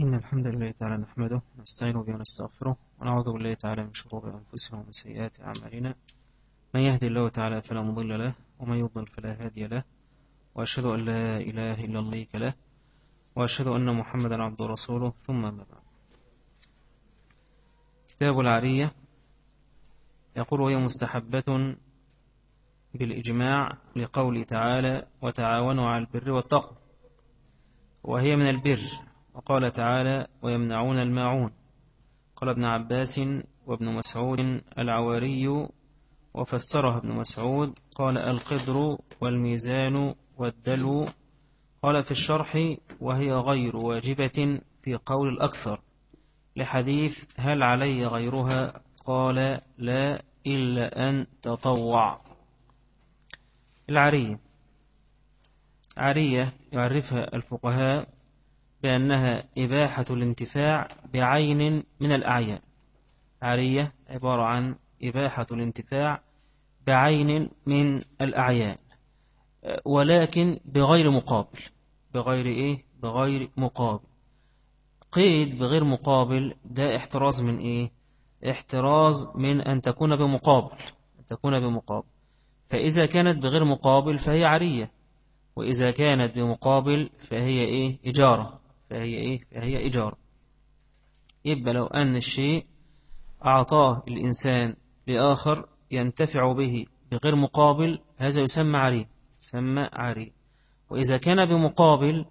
إن الحمد لله تعالى نحمده ونستعين به ونستغفره ونعوذ بالله تعالى من شرور أنفسنا ومن سيئات أعمالنا. من يهدي الله تعالى فلا مضل له ومن يضل فلا هادي له. وأشهد أن لا إله إلا الله له وأشهد أن محمدا عبد رسوله ثم ما بعد. كتاب العرية يقول وهي مستحبة بالإجماع لقول تعالى وتعاونوا على البر والتقوى. وهي من البر. وقال تعالى ويمنعون الماعون قال ابن عباس وابن مسعود العواري وفسرها ابن مسعود قال القدر والميزان والدلو قال في الشرح وهي غير واجبة في قول الأكثر لحديث هل علي غيرها؟ قال لا إلا أن تطوع العرية عرية يعرفها الفقهاء بأنها إباحة الانتفاع بعين من الأعيان. عرية عبارة عن إباحة الانتفاع بعين من الأعيان. ولكن بغير مقابل. بغير إيه؟ بغير مقابل. قيد بغير مقابل ده احتراز من إيه؟ احتراز من أن تكون بمقابل. أن تكون بمقابل. فإذا كانت بغير مقابل فهي عرية وإذا كانت بمقابل فهي إيه؟ إجارة. فهي إيه؟ فهي إجارة يبقى لو أن الشيء أعطاه الإنسان لآخر ينتفع به بغير مقابل هذا يسمى عري يسمى عري. وإذا كان بمقابل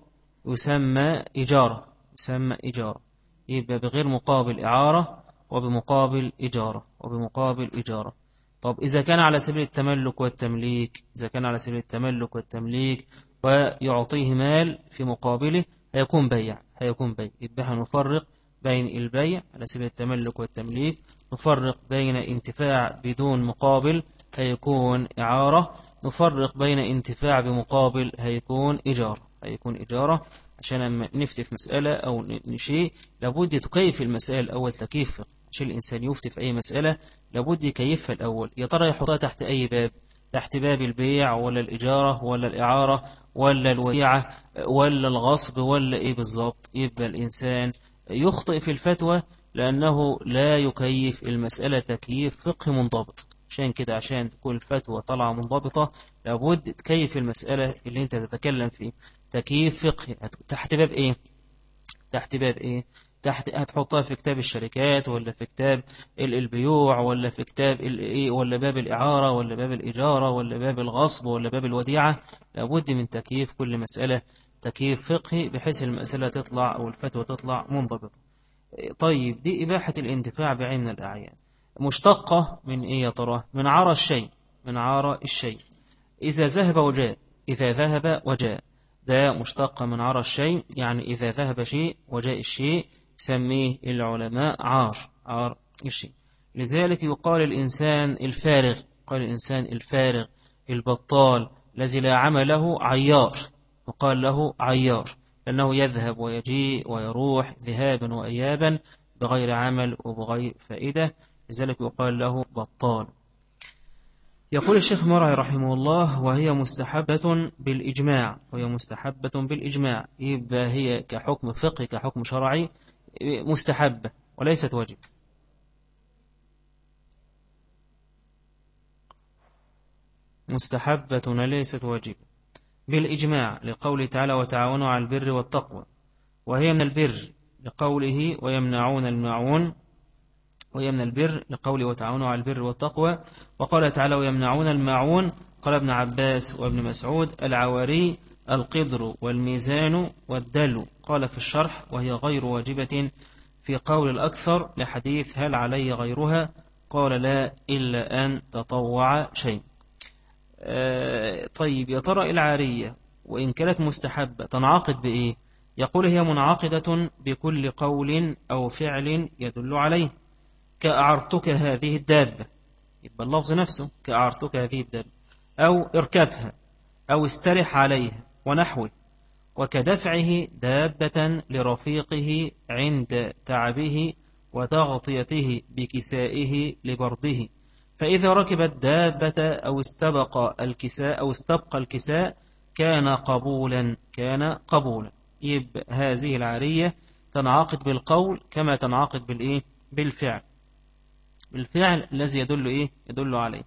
يسمى إجارة يسمى إجارة يبقى بغير مقابل إعارة وبمقابل إجارة وبمقابل إجارة طب إذا كان على سبيل التملك والتمليك إذا كان على سبيل التملك والتمليك ويعطيه مال في مقابله هيكون بيع هيكون بيع. يبقى هنفرق بين البيع على سبيل التملك والتمليك نفرق بين انتفاع بدون مقابل هيكون إعارة نفرق بين انتفاع بمقابل هيكون إجارة هيكون إجارة عشان لما نفتي في مسألة أو نشيء لابد تكيف المسألة الأول تكيف عشان الإنسان يفتي في أي مسألة لابد يكيفها الأول. يا ترى يحطها تحت أي باب؟ تحت باب البيع ولا الإجارة ولا الإعارة ولا الوديعة ولا الغصب ولا إيه بالظبط يبقى الإنسان يخطئ في الفتوى لأنه لا يكيف المسألة تكييف فقه منضبط. عشان كده عشان تكون الفتوى طالعة منضبطة لابد تكيف المسألة اللي أنت تتكلم فيه. تكييف فقهي تحت باب إيه؟ تحت باب إيه؟ تحت هتحطها في كتاب الشركات ولا في كتاب البيوع ولا في كتاب الايه ولا باب الإعارة ولا باب الإجارة ولا باب الغصب ولا باب الوديعة. لابد من تكييف كل مسألة تكييف فقهي بحيث المسألة تطلع أو الفتوى تطلع منضبطة. طيب دي إباحة الانتفاع بعين الأعيان. مشتقة من إيه يا ترى؟ من عرى الشيء من عرى الشيء. إذا ذهب وجاء إذا ذهب وجاء. ده مشتق من عرى الشيء يعني إذا ذهب شيء وجاء الشيء يسميه العلماء عار عار الشيء لذلك يقال الإنسان الفارغ قال الإنسان الفارغ البطال الذي لا عمل له عيار. وقال له عيار لأنه يذهب ويجيء ويروح ذهابا وإيابا بغير عمل وبغير فائدة. لذلك يقال له بطال. يقول الشيخ مرعي رحمه الله وهي مستحبة بالإجماع وهي مستحبة بالإجماع. يبقى هي كحكم فقه كحكم شرعي مستحبة وليست واجب. مستحبة وليست واجب. بالإجماع لقوله تعالى وتعاونوا على البر والتقوى. وهي من البر لقوله ويمنعون المعون. من البر لقوله وتعاونوا على البر والتقوى. وقال تعالى ويمنعون الماعون قال ابن عباس وابن مسعود العواري القدر والميزان والدل. قال في الشرح وهي غير واجبة في قول الأكثر لحديث هل علي غيرها؟ قال لا إلا أن تطوع شيء. آه طيب يا ترى العارية وإن كانت مستحبة تنعقد بإيه؟ يقول هي منعقدة بكل قول أو فعل يدل عليه. كأعرتك هذه الدابة. يبقى اللفظ نفسه كأعرتك هذه الدابة. أو اركبها. أو استرح عليها. ونحوه وكدفعه دابة لرفيقه عند تعبه وتغطيته بكسائه لبرده. فإذا ركب الدابة أو استبق الكساء أو استبقى الكساء كان قبولا كان قبولا. يبقى هذه العارية تنعقد بالقول كما تنعقد بالإيه؟ بالفعل. بالفعل الذي يدل إيه؟ يدل عليه.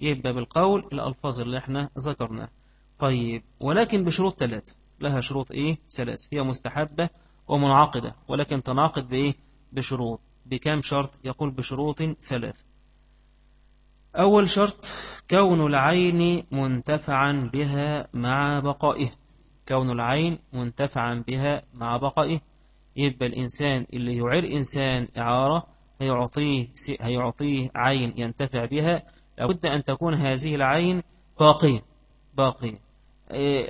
يبقى بالقول الألفاظ اللي إحنا ذكرناها. طيب ولكن بشروط ثلاثة. لها شروط إيه؟ ثلاثة. هي مستحبة ومنعقدة ولكن تنعقد بإيه؟ بشروط. بكام شرط؟ يقول بشروط ثلاثة. أول شرط كون العين منتفعا بها مع بقائه. كون العين منتفعا بها مع بقائه. يبقى الإنسان اللي يعير إنسان إعارة هيعطيه, هيعطيه عين ينتفع بها. لابد أن تكون هذه العين باقية. باقية.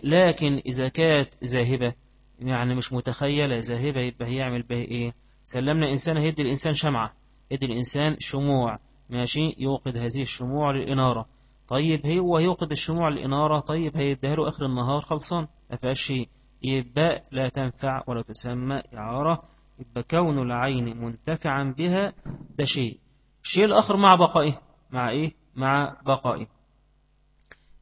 لكن إذا كانت ذاهبة يعني مش متخيلة ذاهبة يبقى هيعمل بها إيه؟ سلمنا إنسان هيدي الإنسان شمعة يدي الإنسان شموع ماشي؟ يوقد هذه الشموع للإنارة. طيب هو يوقد الشموع للإنارة طيب هيديها له آخر النهار خلصان ما فيهاش شيء. يبقى لا تنفع ولا تسمى إعارة يبقى كون العين منتفعا بها ده شيء. الشيء الآخر مع بقائه مع إيه؟ مع بقائه.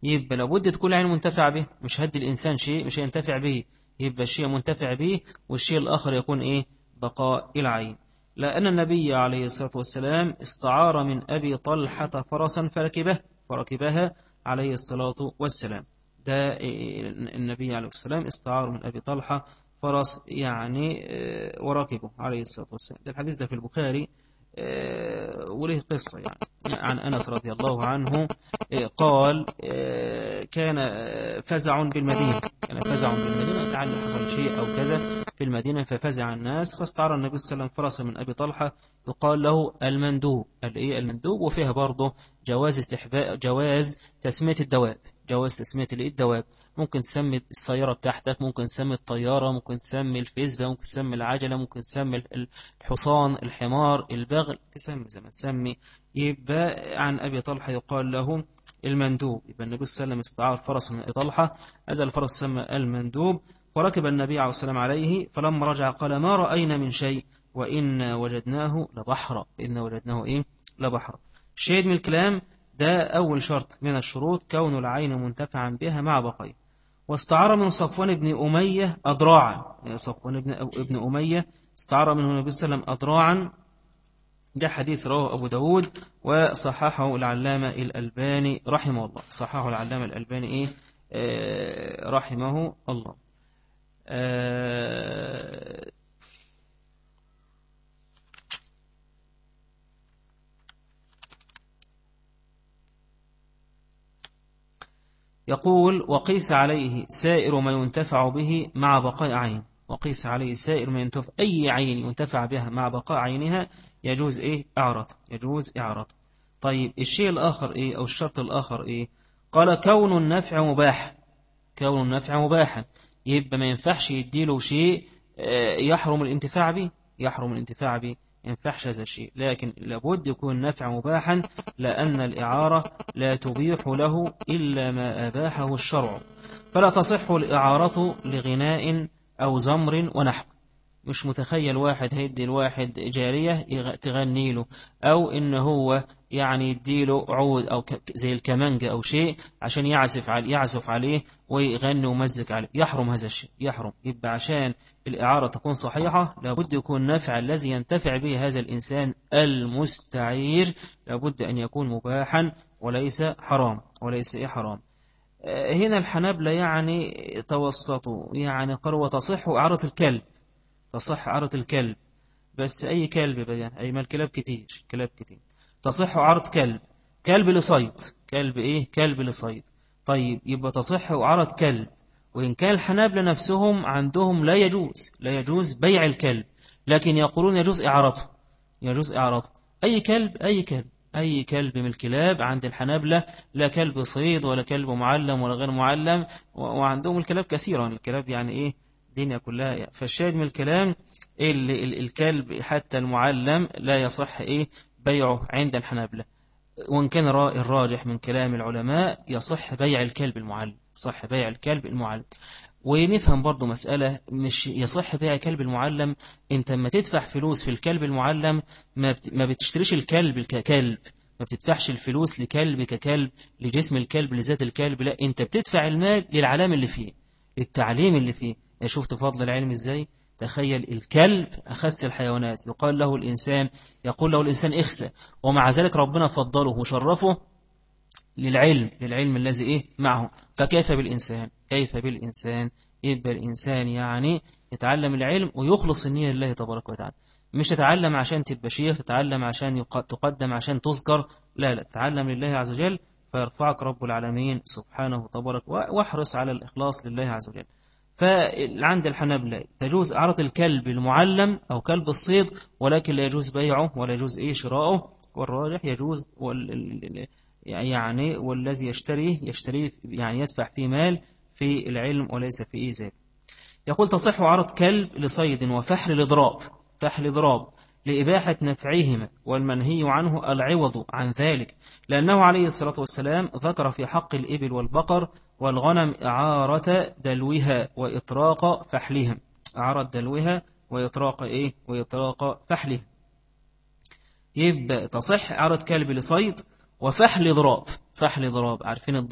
يبقى لابد تكون العين منتفع به مش هدي الإنسان شيء مش هينتفع به. يبقى الشيء منتفع به والشيء الآخر يكون إيه؟ بقاء العين. لأن النبي عليه الصلاة والسلام استعار من أبي طلحة فرسا فركبه فركبها عليه الصلاة والسلام. ده النبي عليه السلام استعار من أبي طلحة فرس يعني آه، وركبه عليه الصلاة والسلام. ده الحديث ده في البخاري وله قصة يعني. عن أنس رضي الله عنه آه، قال كان فزع بالمدينة. كان فزع بالمدينة لعل حصل شيء أو كذا في المدينة ففزع الناس فاستعار النبي صلى الله عليه وسلم فرسا من أبي طلحة يقال له المندوب. الإيه المندوب. وفيها برضه جواز استحباء جواز تسمية الدواب. جواز تسمية الدواب ممكن تسمي السيارة بتاعتك ممكن تسمي الطيارة ممكن تسمي الفيسبا ممكن تسمي العجلة ممكن تسمي الحصان الحمار البغل تسمي زي ما تسمي. يبقى عن أبي طلحة يقال له المندوب. يبقى النبي صلى الله عليه وسلم استعار فرس من أبي طلحة. هذا الفرس سمى المندوب. وركب النبي عليه السلام عليه فلما رجع قال ما رأينا من شيء وإن وجدناه لبحر إن وجدناه إيه؟ لبحر شيد من الكلام ده أول شرط من الشروط كون العين منتفعا بها مع بقية. واستعار من صفوان بن أمية أضراعا. يعني صفوان بن, ابن أمية استعار منه النبي صلى الله عليه وسلم أضراعا. ده حديث رواه أبو داود وصححه العلامة الألباني رحمه الله. صححه العلامة الألباني إيه؟ آه رحمه الله. يقول وقيس عليه سائر ما ينتفع به مع بقاء عين. وقيس عليه سائر ما ينتفع أي عين ينتفع بها مع بقاء عينها يجوز إيه؟ إعراض. يجوز إعراض. طيب الشيء الآخر إيه؟ أو الشرط الآخر إيه؟ قال كون النفع مباح. كون النفع مباحا. يبقى ما ينفعش يديله شيء آه، يحرم الانتفاع به. يحرم الانتفاع به. ينفعش هذا الشيء. لكن لابد يكون نفع مباحا لأن الإعارة لا تبيح له إلا ما أباحه الشرع. فلا تصح الإعارة لغناء أو زمر ونحو. مش متخيل واحد هيدي الواحد جارية تغني له. أو إن هو يعني يديله عود أو زي الكمانجة أو شيء عشان يعزف عليه يعزف عليه ويغني ومزك عليه. يحرم هذا الشيء. يحرم. يبقى عشان الإعارة تكون صحيحة لابد يكون نفع الذي ينتفع به هذا الإنسان المستعير لابد أن يكون مباحا وليس حرام وليس إيه حرام. هنا الحنابلة يعني توسطوا يعني قالوا وتصح إعارة الكلب تصح عرض الكلب. بس أي كلب بقى أي ما الكلاب كتير كلاب كتير. تصح عرض كلب كلب لصيد كلب إيه؟ كلب لصيد. طيب يبقى تصح عرض كلب. وإن كان الحنابلة نفسهم عندهم لا يجوز لا يجوز بيع الكلب لكن يقولون يجوز إعارته يجوز إعارته. أي كلب أي كلب أي كلب من الكلاب عند الحنابلة لا كلب صيد ولا كلب معلم ولا غير معلم وعندهم الكلاب كثيرا الكلاب يعني إيه؟ الدنيا كلها فالشاهد من الكلام الكلب حتى المعلم لا يصح إيه؟ بيعه عند الحنابلة. وإن كان الراجح من كلام العلماء يصح بيع الكلب المعلم. صح بيع الكلب المعلم. ونفهم برضو مسألة مش يصح بيع كلب المعلم انت لما تدفع فلوس في الكلب المعلم ما بتشتريش الكلب ككلب ما بتدفعش الفلوس لكلب ككلب لجسم الكلب لذات الكلب لا انت بتدفع المال للعلام اللي فيه للتعليم اللي فيه. شفت فضل العلم إزاي؟ تخيل الكلب أخس الحيوانات. يقال له الإنسان يقول له الإنسان اخسى ومع ذلك ربنا فضله وشرفه للعلم للعلم الذي إيه؟ معه. فكيف بالإنسان؟ كيف بالإنسان؟ يبقى الإنسان يعني يتعلم العلم ويخلص النية لله تبارك وتعالى. مش تتعلم عشان تبقى شيخ تتعلم عشان تقدم عشان تذكر. لا لا تتعلم لله عز وجل فيرفعك رب العالمين سبحانه وتبارك واحرص على الإخلاص لله عز وجل. فعند الحنابلة تجوز عرض الكلب المعلم أو كلب الصيد ولكن لا يجوز بيعه ولا يجوز إيه شراؤه. والراجح يجوز يعني والذي يشتريه يشتريه يعني يدفع فيه مال في العلم وليس في إيزاب يقول تصح عرض كلب لصيد وفحل لضراب فحل ضراب لإباحة نفعهما والمنهي عنه العوض عن ذلك لأنه عليه الصلاة والسلام ذكر في حق الإبل والبقر والغنم إعارة دلوها وإطراق فحلهم. إعارة دلوها وإطراق إيه؟ وإطراق فحلهم. يبقى تصح عرض كلب لصيد وفحل ضراب. فحل ضراب. عارفين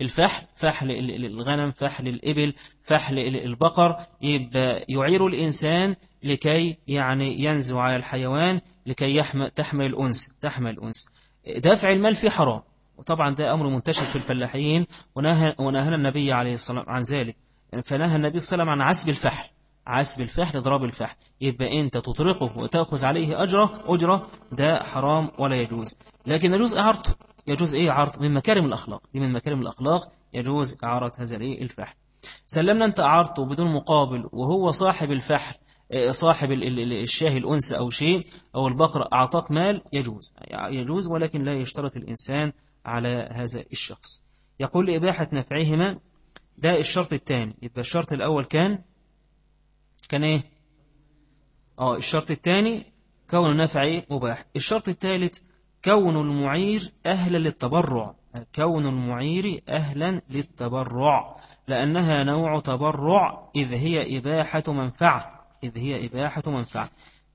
الفحل؟ فحل الغنم فحل الإبل فحل البقر. يبقى يعير الإنسان لكي يعني ينزو على الحيوان لكي يحمل تحمل الأنس تحمل الأنس. دفع المال في حرام. وطبعا ده أمر منتشر في الفلاحين ونهى ونهى النبي عليه الصلاة عن ذلك. فنهى النبي صلى الله عليه وسلم عن عسب الفحل. عسب الفحل ضرب الفحل. يبقى أنت تطرقه وتأخذ عليه أجرة أجرة ده حرام ولا يجوز. لكن يجوز إعارته. يجوز إيه إعارته؟ من مكارم الأخلاق. دي من مكارم الأخلاق يجوز إعارة هذا الإيه الفحل. سلمنا أنت أعارته بدون مقابل وهو صاحب الفحل آه، صاحب الشاه الأنس أو شيء أو البقرة أعطاك مال يجوز. يجوز ولكن لا يشترط الإنسان على هذا الشخص. يقول لإباحة نفعهما ده الشرط الثاني. يبقى الشرط الأول كان كان إيه؟ آه الشرط الثاني كون النفع مباح. الشرط الثالث كون المعير أهلا للتبرع. كون المعير أهلا للتبرع لأنها نوع تبرع إذ هي إباحة منفعة. إذ هي إباحة منفعة.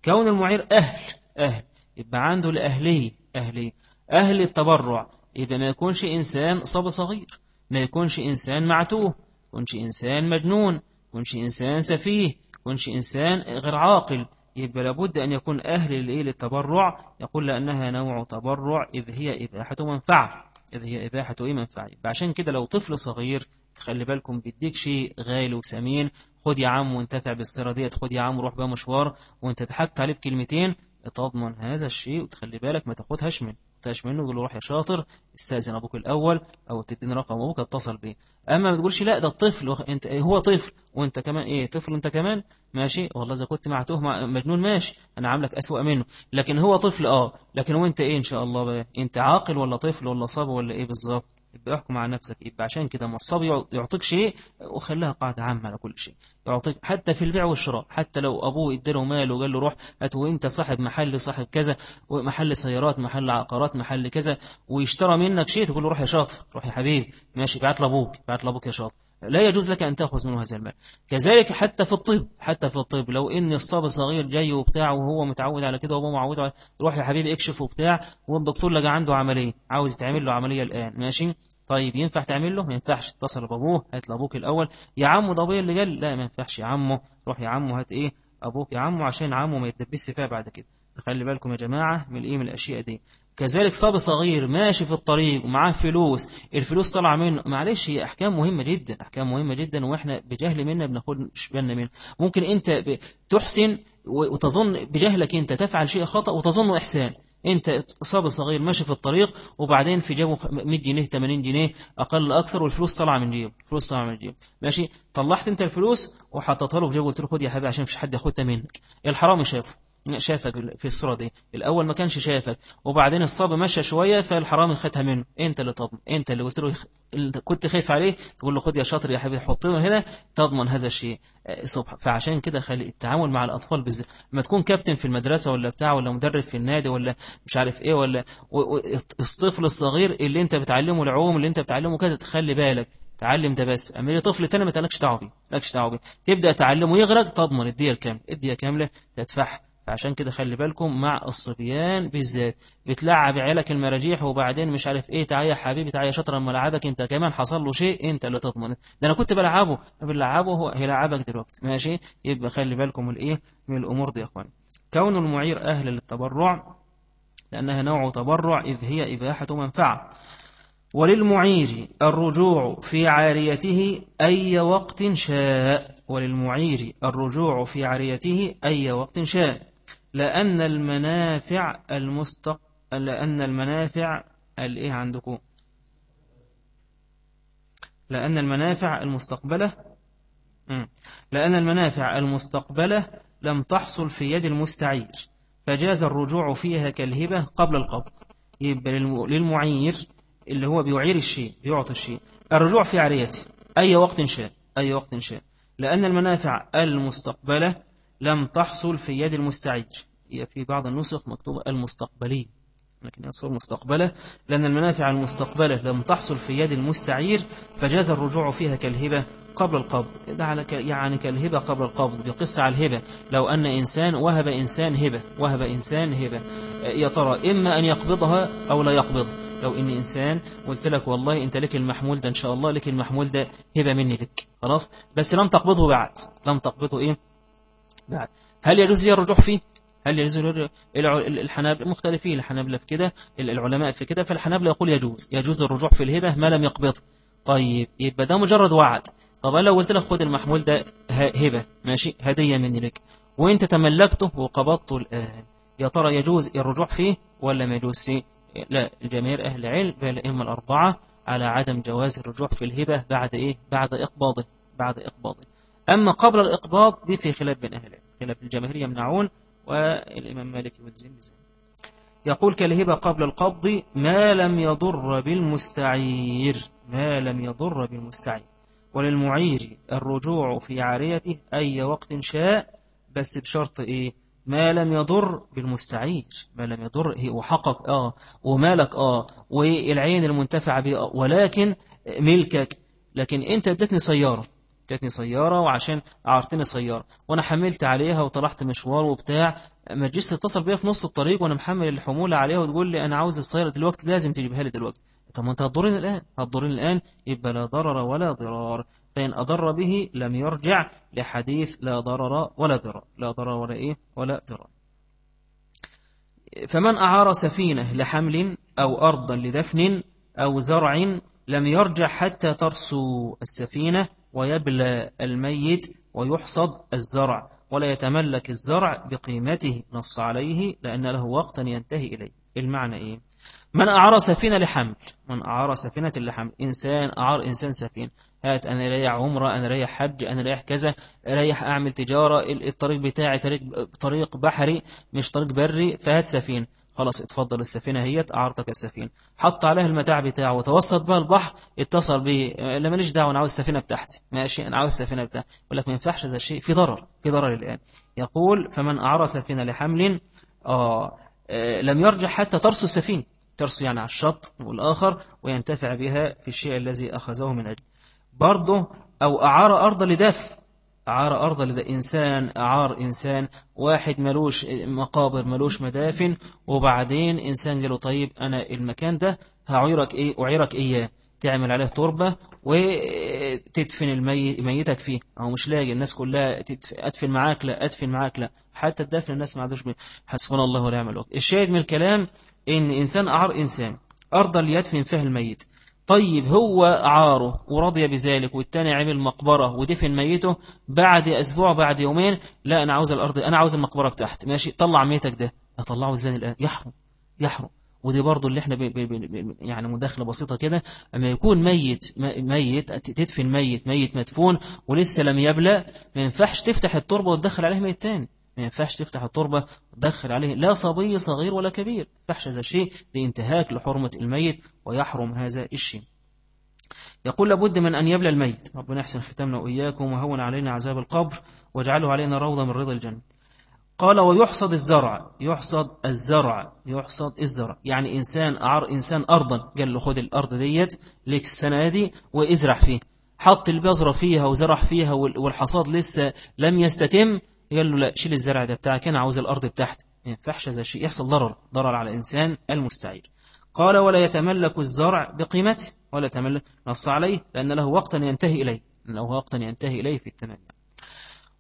كون المعير أهل أهل يبقى عنده لأهلي أهلي أهل التبرع. يبقى ما يكونش إنسان صب صغير ما يكونش إنسان معتوه ما يكونش إنسان مجنون ما يكونش إنسان سفيه. يكونش إنسان غير عاقل يبقى لابد أن يكون أهل للتبرع. يقول لأنها نوع تبرع إذ هي إباحة منفعة إذ هي إباحة إيه؟ منفعة. عشان كده لو طفل صغير تخلي بالكم بيديك شيء غالي وسمين خد يا عم وانتفع بالسيرة ديت خد يا عم روح بقى مشوار وانت ضحكت عليه بكلمتين تضمن هذا الشيء وتخلي بالك ما تاخدهاش منه. تاخدهاش منه تقول له روح يا شاطر استأذن أبوك الأول أو تديني رقم أبوك اتصل بيه أما ما تقولش لا ده الطفل أنت هو طفل وأنت كمان إيه طفل أنت كمان ماشي؟ والله إذا كنت معتوه مع مجنون ماشي أنا عاملك أسوأ منه. لكن هو طفل آه لكن وانت إيه إن شاء الله بقى؟ أنت عاقل ولا طفل ولا صبي ولا إيه بالظبط؟ يبقى احكم على نفسك يبقى عشان كده مصاب يعطيك شيء وخليها قاعدة عامة على كل شيء. يعطيك حتى في البيع والشراء حتى لو أبوه اداله مال وقال له روح هات وأنت صاحب محل صاحب كذا محل سيارات محل عقارات محل كذا ويشترى منك شيء تقول له روح يا شاطر روح يا حبيبي ماشي بعت لأبوك بعت لأبوك يا شاطر. لا يجوز لك أن تأخذ منه هذا المال. كذلك حتى في الطب حتى في الطب لو إن الصاب صغير جاي وبتاع وهو متعود على كده وهو معود على روح يا حبيبي اكشف وبتاع والدكتور لقى عنده عملية عاوز يتعمل له عملية الآن ماشي؟ طيب ينفع تعمل له؟ ما ينفعش. اتصل بأبوه هات لأبوك الأول. يا عمو ده أبويا اللي قال؟ لا ما ينفعش يا عمو. روح يا عمو هات إيه؟ أبوك يا عمو عشان عمو ما يتدبسش فيها بعد كده. خلي بالكم يا جماعة من الايه من الأشياء دي. كذلك صبي صغير ماشي في الطريق ومعاه فلوس الفلوس طلع منه. معلش هي أحكام مهمة جدا أحكام مهمة جدا وإحنا بجهل منا بناخدش بالنا منها ممكن أنت تحسن وتظن بجهلك أنت تفعل شيء خطأ وتظنه إحسان. أنت صبي صغير ماشي في الطريق وبعدين في جيبه 100 جنيه 80 جنيه أقل أكثر والفلوس طالعه من جيبه الفلوس طالعه من جيبه. ماشي؟ طلعت أنت الفلوس وحطيتها له في جيبه قلت له خد يا حبيبي عشان مفيش حد ياخدها منك. الحرامي شافه شافك في الصورة دي. الأول ما كانش شافك وبعدين الصبي مشى شوية فالحرامي خدها منه. أنت اللي تضمن. أنت اللي قلت له كنت خايف عليه تقول له خد يا شاطر يا حبيبي حطه هنا تضمن هذا الشيء آه، فعشان كده خلي التعامل مع الأطفال بالذات ما تكون كابتن في المدرسة ولا بتاع ولا مدرب في النادي ولا مش عارف إيه ولا الطفل الصغير اللي أنت بتعلمه العوم اللي أنت بتعلمه كذا تخلي بالك. تعلم ده بس. أما طفل تاني ما تلكش دعوة بيه مالكش دعوة بيه. تبدأ تعلمه يغرق تضمن الديه الكامله الديه كاملة تدفعها. عشان كده خلي بالكم مع الصبيان بالذات. بتلعب عيالك المراجيح وبعدين مش عارف إيه تعالى يا حبيبي تعالى يا شطر لما لعبك أنت كمان حصل له شيء أنت اللي تضمن. ده أنا كنت بلعبه بلعبه هو هيلعبك دلوقتي. ماشي؟ يبقى خلي بالكم الإيه؟ من الأمور دي يا اخوان كون المعير أهل للتبرع لأنها نوع تبرع إذ هي إباحة منفعة. وللمعير الرجوع في عاريته أي وقت شاء. وللمعير الرجوع في عاريته أي وقت شاء. لأن المنافع المستق لأن المنافع الإيه عندكم؟ لأن المنافع المستقبلة لأن المنافع المستقبلة لم تحصل في يد المستعير فجاز الرجوع فيها كالهبة قبل القبض. يبقى للمعير اللي هو بيعير الشيء بيعطي الشيء. الرجوع في عريته أي وقت شاء أي وقت شاء. لأن المنافع المستقبلة لم تحصل في يد المستعير هي في بعض النسخ مكتوبة المستقبلية. لكن يصير مستقبلة لأن المنافع المستقبلة لم تحصل في يد المستعير فجاز الرجوع فيها كالهبة قبل القبض. ده على يعني كالهبة قبل القبض بقص على الهبة. لو أن إنسان وهب إنسان هبة وهب إنسان هبة. يا ترى إما أن يقبضها أو لا يقبضها لو إن إنسان قلت لك والله أنت لك المحمول ده إن شاء الله لك المحمول ده هبة مني لك. خلاص؟ بس لم تقبضه بعد. لم تقبضه إيه؟ بعد هل يجوز لي الرجوع فيه؟ هل يجوز الحنابلة؟ مختلفين الحنابلة في كده العلماء في كده فالحنابلة يقول يجوز. يجوز الرجوع في الهبة ما لم يقبض. طيب يبقى ده مجرد وعد. طب لو قلت لك خد المحمول ده هبة. ماشي؟ هدية مني لك. وانت تملكته وقبضته الآن يا ترى يجوز الرجوع فيه ولا ما يجوز؟ لا الجماهير أهل العلم بل الأئمة الأربعة على عدم جواز الرجوع في الهبة بعد إيه؟ بعد إقباضه بعد إقباضه. أما قبل الإقباض دي في خلاف بين أهل خلاف الجماهير يمنعون والإمام مالك والزين يقول كالهبة قبل القبض ما لم يضر بالمستعير. ما لم يضر بالمستعير. وللمعير الرجوع في عاريته أي وقت شاء. بس بشرط إيه؟ ما لم يضر بالمستعير. ما لم يضر وحقك آه. ومالك آه. والعين المنتفعة به آه. ولكن ملكك. لكن أنت ادتني سيارة. ادتني سيارة وعشان عرتني سيارة. وأنا حملت عليها وطلعت مشوار وبتاع. ما تجيش تتصل بيها في نص الطريق وأنا محمل الحمولة عليها وتقول لي أنا عاوز السيارة دلوقتي لازم تجيبها لي دلوقتي. طب ما أنت هتضرني الآن؟ هتضرني الآن؟ يبقى لا ضرر ولا ضرار. فإن أضر به لم يرجع لحديث لا ضرر ولا ضرر لا ضرر ولا إيه؟ ولا ضرر. فمن أعار سفينة لحمل أو أرضا لدفن أو زرع لم يرجع حتى ترسو السفينة. ويبلى الميت ويحصد الزرع ولا يتملك الزرع بقيمته نص عليه لأن له وقتا ينتهي إليه. المعنى إيه؟ من أعار سفينة لحمل من أعار سفينة لحمل إنسان أعار إنسان سفينة هات أنا رايح عمرة أنا رايح حج أنا رايح كذا رايح أعمل تجارة الطريق بتاعي طريق, طريق بحري مش طريق بري فهات سفينة. خلاص اتفضل السفينة هي أعرتك السفينة. حط عليها المتاع بتاعه وتوسط بها البحر اتصل بيه لا ماليش دعوة أنا عاوز السفينة بتاعتي. ماشي أنا عاوز السفينة بتاعتي. يقول لك ما ينفعش هذا الشيء في ضرر في ضرر الآن. يقول فمن أعر سفينة لحمل آه, آه لم يرجع حتى ترسو السفينة. ترسو يعني على الشط والآخر وينتفع بها في الشيء الذي أخذه من أجل. برضه أو أعار أرض لدفن أعار أرض لدى إنسان أعار إنسان واحد ملوش مقابر ملوش مدافن وبعدين إنسان قال له طيب أنا المكان ده هعيرك إيه أعيرك إياه. تعمل عليه تربة وتدفن الميت ميتك فيه. أو مش لاقي الناس كلها أدفن معاك لا أدفن معاك لا. حتى الدفن الناس ما عندوش حسبنا الله ونعم الوكيل الشاهد من الكلام إن إنسان أعار إنسان أرضا ليدفن فيها الميت. طيب هو عاره ورضي بذلك والتاني عمل مقبرة ودفن ميته بعد أسبوع بعد يومين لا أنا عاوز الأرض أنا عاوز المقبرة بتاعتي ماشي؟ طلع ميتك ده. أطلعه إزاي؟ الآن يحرم يحرم. ودي برضو اللي إحنا بي بي يعني مداخلة بسيطة كده. أما يكون ميت ميت تدفن ميت ميت مدفون ولسه لم يبلى ما ينفعش تفتح التربة وتدخل عليه ميت تاني. ما ينفعش تفتح التربة وتدخل عليه لا صبي صغير ولا كبير. فحش هذا الشيء لانتهاك لحرمة الميت ويحرم هذا الشيء. يقول لابد من أن يبلى الميت. ربنا يحسن ختامنا وإياكم وهون علينا عذاب القبر واجعله علينا روضة من رضا الجنة. قال ويحصد الزرع. يحصد الزرع. يحصد الزرع. يعني إنسان أعر إنسان أرضا. قال له خذ الأرض ديت لك السنة دي وإزرع فيه حط البذرة فيها وزرع فيها والحصاد لسه لم يستتم قال له لا شيل الزرع ده بتاعك أنا عاوز الأرض بتاعتي. ما ينفعش هذا الشيء يحصل ضرر ضرر على الإنسان المستعير. قال ولا يتملك الزرع بقيمته ولا يتملك نص عليه لأن له وقتا ينتهي إليه. له وقتا ينتهي إليه في التمام.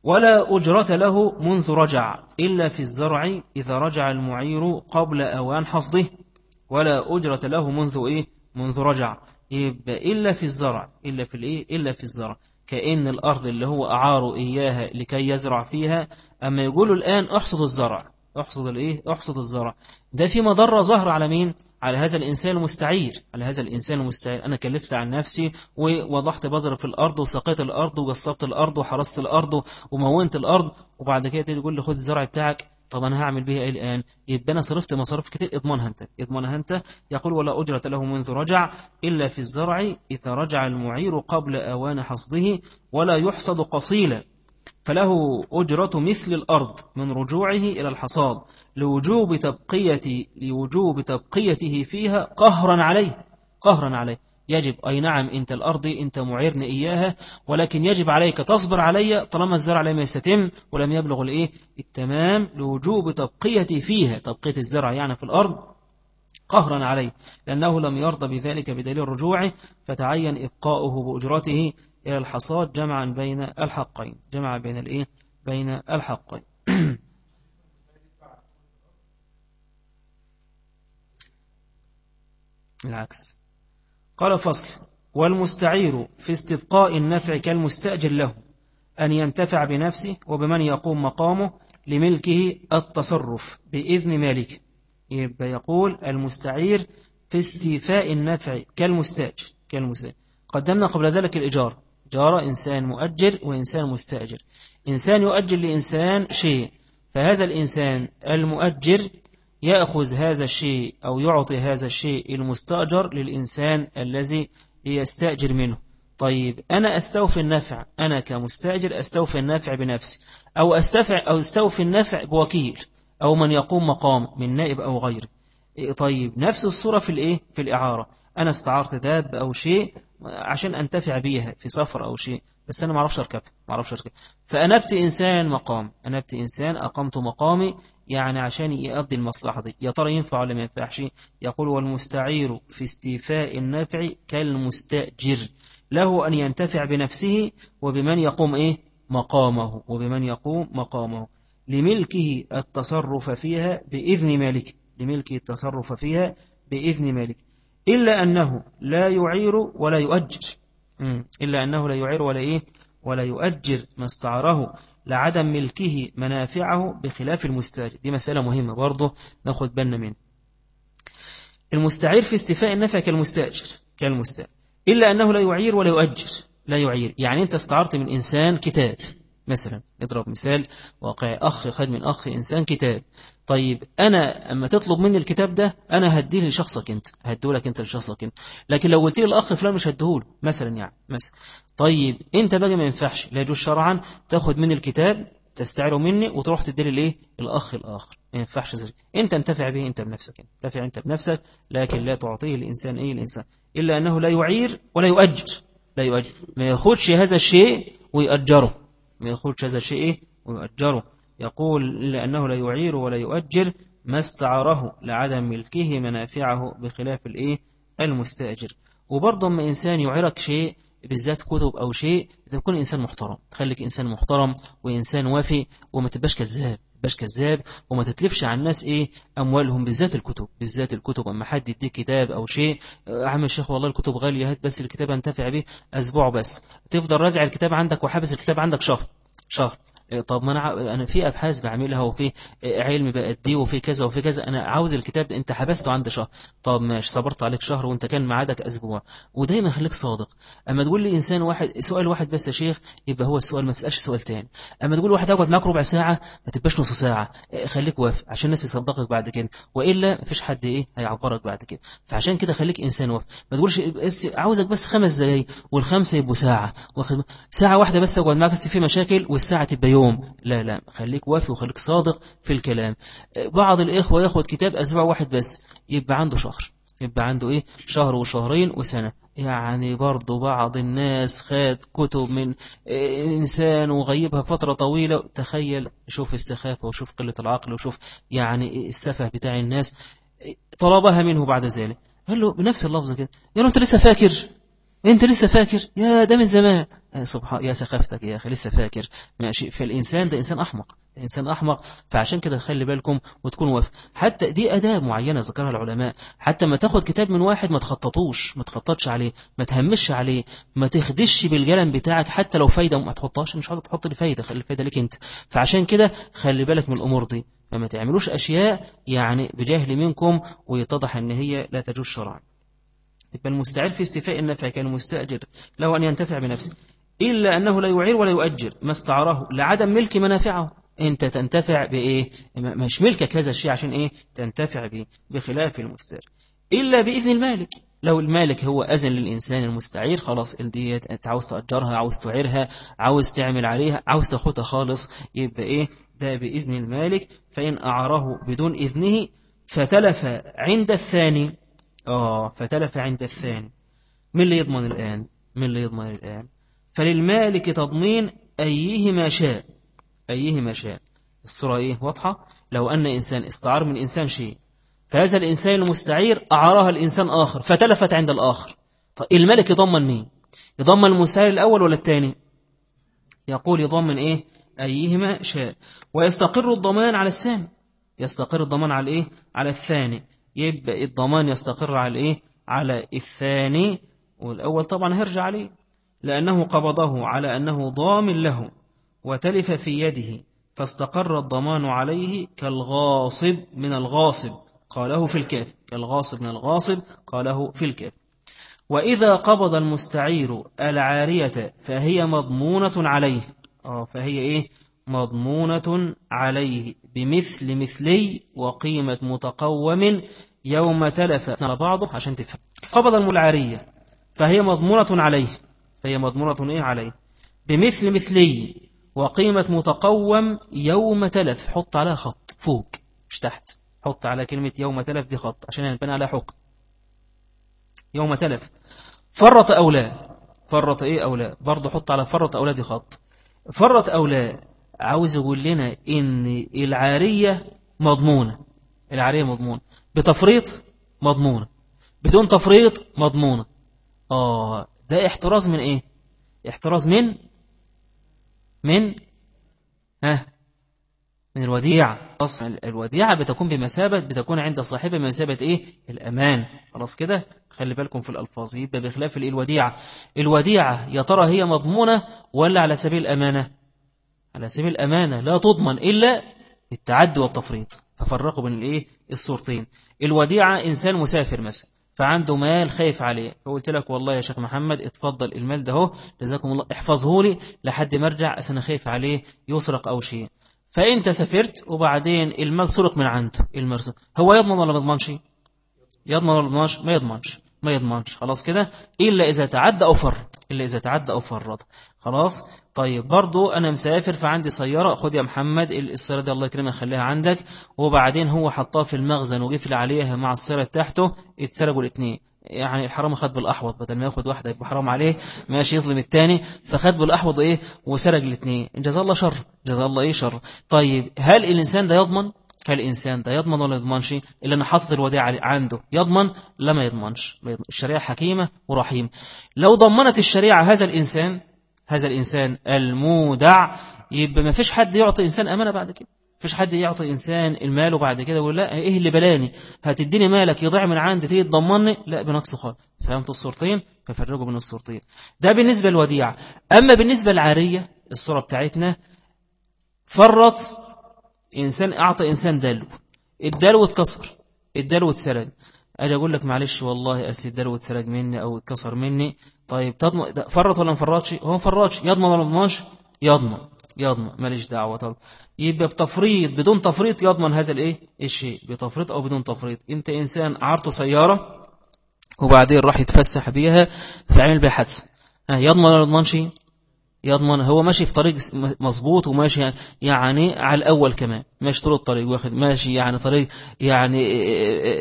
ولا أجرة له منذ رجع إلا في الزرع إذا رجع المعير قبل أوان حصده. ولا أجرة له منذ إيه؟ منذ رجع. يبقى إلا في الزرع إلا في الإيه؟ إلا في الزرع. كأن الأرض اللي هو أعاره إياها لكي يزرع فيها أما يقولوا الآن أحصد الزرع. أحصد الإيه؟ أحصد الزرع. ده في مضرة ظهر على مين؟ على هذا الإنسان المستعير. على هذا الإنسان المستعير. أنا كلفت عن نفسي ووضحت بذر في الأرض وسقيت الأرض وقصبت الأرض وحرست الأرض ومونت الأرض وبعد كده تقول لي خد الزرع بتاعك. طب أنا هعمل بيها إيه الآن؟ يبقى أنا صرفت مصاريف كتير اضمنها أنت. اضمنها أنت. يقول ولا أجرة له منذ رجع إلا في الزرع إذا رجع المعير قبل أوان حصده ولا يحصد قصيلا. فله أجرة مثل الأرض من رجوعه إلى الحصاد لوجوب تبقية لوجوب تبقيته فيها قهرا عليه قهرا عليه. يجب أي نعم أنت الأرض أنت معيرني إياها ولكن يجب عليك تصبر علي طالما الزرع لم يستتم ولم يبلغ الإيه؟ التمام لوجوب تبقيتي فيها. تبقية الزرع يعني في الأرض قهرا عليه لأنه لم يرضى بذلك بدليل رجوعه فتعين إبقاؤه بأجرته إلى الحصاد جمعا بين الحقين. جمع بين الإيه؟ بين الحقين. العكس. قال فصل والمستعير في استبقاء النفع كالمستأجر له أن ينتفع بنفسه وبمن يقوم مقامه لملكه التصرف بإذن مالك. يبقى يقول المستعير في استيفاء النفع كالمستأجر كالمستأجر. قدمنا قبل ذلك الإجارة. جارة إنسان مؤجر وإنسان مستأجر. إنسان يؤجر لإنسان شيء فهذا الإنسان المؤجر يأخذ هذا الشيء أو يعطي هذا الشيء المستأجر للإنسان الذي يستأجر منه. طيب أنا أستوفي النفع. أنا كمستأجر أستوفي النفع بنفسي. أو أستفع أو أستوفي النفع بوكيل. أو من يقوم مقام من نائب أو غيره. طيب نفس الصورة في الإيه؟ في الإعارة. أنا استعرت داب أو شيء عشان أنتفع بيها في سفر أو شيء بس أنا ما أعرفش أركب ما أعرفش أركب فأنبت إنسان مقام. أنبت إنسان أقمت مقامي يعني عشان يقضي المصلحة دي. يا ترى ينفع ولا ما ينفعش؟ يقول والمستعير في استيفاء النفع كالمستأجر. له أن ينتفع بنفسه وبمن يقوم إيه؟ مقامه. وبمن يقوم مقامه. لملكه التصرف فيها بإذن مالك. لملكه التصرف فيها بإذن مالك. إلا أنه لا يعير ولا يؤجر. إلا أنه لا يعير ولا إيه؟ ولا يؤجر ما استعاره. لعدم ملكه منافعه بخلاف المستاجر دي مسألة مهمة برضه ناخد بالنا منه المستعير في استيفاء النفع كالمستأجر كالمستأجر. إلا أنه لا يعير ولا يؤجر لا يعير. يعني أنت استعرت من إنسان كتاب. مثلا نضرب مثال واقع أخ خد من أخ إنسان كتاب. طيب أنا أما تطلب مني الكتاب ده أنا هديه لشخصك أنت هديه لك أنت لشخصك أنت. لكن لو قلت لي الأخ فلان مش هديهوله مثلا يعني مثلا. طيب أنت بقى ما ينفعش لا يجوز شرعا تاخد مني الكتاب تستعره مني وتروح تديه ليه الأخ الآخر. ما ينفعش ذلك أنت انتفع به أنت بنفسك انتفع أنت بنفسك لكن لا تعطيه الإنسان أي الإنسان. إلا أنه لا يعير ولا يؤجر. لا يؤجر. ما ياخدش هذا الشيء ويأجره ما ياخدش هذا الشيء ويؤجره. يقول لأنه لا يعير ولا يؤجر ما استعاره لعدم ملكه منافعه بخلاف الإيه؟ المستأجر. وبرضه ما إنسان يعيرك شيء بالذات كتب أو شيء تكون إنسان محترم تخليك إنسان محترم وإنسان وافي وما تبقاش كذاب. تبقاش كذاب وما تتلفش عن الناس إيه أموالهم بالذات الكتب بالذات الكتب. أما حد يديك كتاب أو شيء عم الشيخ والله الكتب غالية هات بس الكتاب أنتفع به أسبوع بس. تفضل رازع الكتاب عندك وحابس الكتاب عندك شهر شهر. طب ما أنا أنا في أبحاث بعملها وفي علم بأديه وفي كذا وفي كذا. أنا عاوز الكتاب ده أنت حبسته عند شهر. طب ماشي صبرت عليك شهر وأنت كان ميعادك أسبوع. ودايما خليك صادق. أما تقول لي إنسان واحد سؤال واحد بس يا شيخ يبقى هو السؤال ما تسألش سؤال تاني. أما تقول واحد اقعد معاك ربع ساعة ما تبقاش نص ساعة. خليك وافق عشان الناس يصدقك بعد كده. وإلا مفيش حد إيه هيعبرك بعد كده. فعشان كده خليك إنسان وافق. ما تقولش عاوزك بس خمس دقايق والخمسة يبقوا ساعة. ساعة واحدة بس اقعد معاك بس في مشاكل والساعة تبقى يوم. لا لا خليك وافي وخليك صادق في الكلام. بعض الإخوة ياخد كتاب أسبوع واحد بس يبقى عنده شهر. يبقى عنده إيه؟ شهر وشهرين وسنة. يعني برضو بعض الناس خد كتب من إنسان وغيبها فترة طويلة. تخيل شوف السخافة وشوف قلة العقل وشوف يعني السفه بتاع الناس طلبها منه بعد ذلك. قال له بنفس اللفظ كده. يا أنت لسه فاكر؟ أنت لسه فاكر؟ يا ده من زمان. سبحان يا سخافتك يا أخي لسه فاكر. ماشي فالإنسان ده إنسان أحمق. إنسان أحمق. فعشان كده خلي بالكم وتكون وف حتى دي أداة معينة ذكرها العلماء. حتى ما تاخد كتاب من واحد ما تخططوش ما تخططش عليه ما تهمش عليه ما تخدش بالقلم بتاعك حتى لو فايدة ما تحطهاش. مش عاوز تحط لي فايدة خلي الفايدة ليك أنت. فعشان كده خلي بالك من الأمور دي. فما تعملوش أشياء يعني بجهل منكم ويتضح إن هي لا تجوز شرعا. يبقى المستعير في استيفاء النفع كان مستأجر له أن ينتفع بنفسه. إلا أنه لا يعير ولا يؤجر ما استعاره لعدم ملك منافعه. أنت تنتفع بإيه؟ مش ملكك هذا الشيء عشان إيه؟ تنتفع به بخلاف المستأجر إلا بإذن المالك. لو المالك هو أذن للإنسان المستعير خلاص الديت أنت عاوز تأجرها عاوز تعيرها عاوز تعمل عليها عاوز تاخدها خالص يبقى إيه؟ ده بإذن المالك. فإن أعاره بدون إذنه فتلف عند الثاني. آه فتلف عند الثاني. من اللي يضمن الآن؟ من اللي يضمن الآن؟ فللمالك تضمين أيهما شاء. أيهما شاء. الصورة إيه؟ واضحة؟ لو أن إنسان استعار من إنسان شيء فهذا الإنسان المستعير أعارها الإنسان آخر فتلفت عند الآخر. طيب الملك يضمن مين؟ يضمن المستعير الأول ولا الثاني؟ يقول يضمن إيه؟ أيهما شاء. ويستقر الضمان على الثاني. يستقر الضمان على إيه؟ على الثاني. يبقى الضمان يستقر على إيه؟ على الثاني والأول طبعا هرجع عليه لأنه قبضه على أنه ضامن له وتلف في يده فاستقر الضمان عليه كالغاصب من الغاصب. قاله في الكاف كالغاصب من الغاصب قاله في الكاف وإذا قبض المستعير العارية فهي مضمونة عليه. آه فهي إيه؟ مضمونة عليه. بمثل مثلي وقيمة متقوم يوم تلف على بعضه عشان تفهم. قبض الملعارية فهي مضمونة عليه فهي مضمونة إيه عليه؟ بمثل مثلي وقيمة متقوم يوم تلف حط عليها خط فوق مش تحت. حط على كلمة يوم تلف دي خط عشان ينبني عليها حكم. يوم تلف. فرط أو لا؟ فرط إيه أو لا؟ برضه حط على فرط أو لا دي خط. فرط أو لا؟ عاوز يقول لنا إن العارية مضمونة. العارية مضمونة. بتفريط مضمونة. بدون تفريط مضمونة. آه ده احتراز من إيه؟ احتراز من؟ من؟ ها؟ من الوديعة. الوديعة بتكون بمثابة بتكون عند صاحبها بمثابة إيه؟ الأمان. خلاص كده؟ خلي بالكم في الألفاظ. يبقى بخلاف الوديعة. الوديعة يا ترى هي مضمونة ولا على سبيل الأمانة؟ على سبيل الأمانة لا تضمن إلا بالتعدي والتفريط. ففرقوا بين الإيه؟ الصورتين. الوديعة إنسان مسافر مثلا فعنده مال خايف عليه. فقلت لك والله يا شيخ محمد اتفضل المال ده هو جزاكم الله. احفظه لي لحد ما ارجع أنا خايف عليه يسرق أو شيء. فأنت سافرت وبعدين المال سرق من عنده المرسل هو يضمن ولا ما يضمنش؟ يضمن ولا ما يضمنش؟ ما يضمنش. ما يضمنش. خلاص كده؟ إلا إذا تعدى أو فرط. إلا إذا تعدى أو فرط. خلاص؟ طيب برضو أنا مسافر فعندي سيارة خد يا محمد السيارة دي الله يكرمها خليها عندك. وبعدين هو حطها في المخزن وقفل عليها مع السيارة تحته اتسرقوا الاثنين يعني الحرام خد بالأحوط بدل ما ياخد واحدة يبقى حرام عليه. ماشي يظلم الثاني فخد بالأحوط إيه؟ وسرق الاثنين جزا الله شر جزا الله إيه شر. طيب هل الإنسان ده يضمن؟ كالإنسان ده يضمن ولا يضمنش؟ إلا أن حاطط الوديعة عنده. يضمن؟ لا ما يضمنش. الشريعة حكيمة ورحيمة لو ضمنت الشريعة هذا الإنسان هذا الإنسان المودع. يبقى ما فيش حد يعطي إنسان أمانة بعد كده. فيش حد يعطي إنسان المال وبعد كده يقول لا إيه اللي بلاني؟ هتديني مالك يضيع من عندي تيجي تضمني لا بنقص خالص. فهمت الصورتين؟ ففرقوا بين الصورتين. ده بالنسبة للوديعة. أما بالنسبة للعارية الصورة بتاعتنا فرط إنسان أعطى إنسان دلو. الدلو اتكسر. الدلو اتسرق أجي أقول لك معلش والله أسي الدلو اتسرق مني أو اتكسر مني. طيب تضمن فرط ولا ما فرطش؟ هو ما فرطش. يضمن ولا ما يضمنش يضمن. يضمن. ماليش دعوة طب يبقى بتفريط بدون تفريط يضمن هذا الإيه؟ الشيء بتفريط أو بدون تفريط. أنت إنسان عرض سيارة وبعدين راح يتفسح بيها فعمل بها حادثة يضمن ولا يضمنش؟ يضمن هو ماشي في طريق مظبوط وماشي يعني على الأول كمان. ماشي طول الطريق واخد ماشي يعني طريق يعني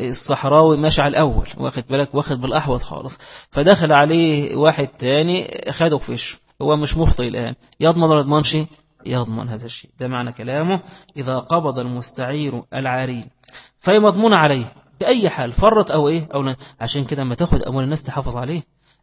الصحراوي ماشي على الأول واخد بالك؟ واخد بالأحوط خالص. فدخل عليه واحد تاني خده في وشه. هو مش مخطئ الآن. يضمن ولا يضمنش؟ يضمن هذا الشيء. ده معنى كلامه. إذا قبض المستعير العاري فهي مضمون عليه. بأي حال فرط أو إيه؟ أو عشان كده ما تاخد أموال الناس تحافظ عليه.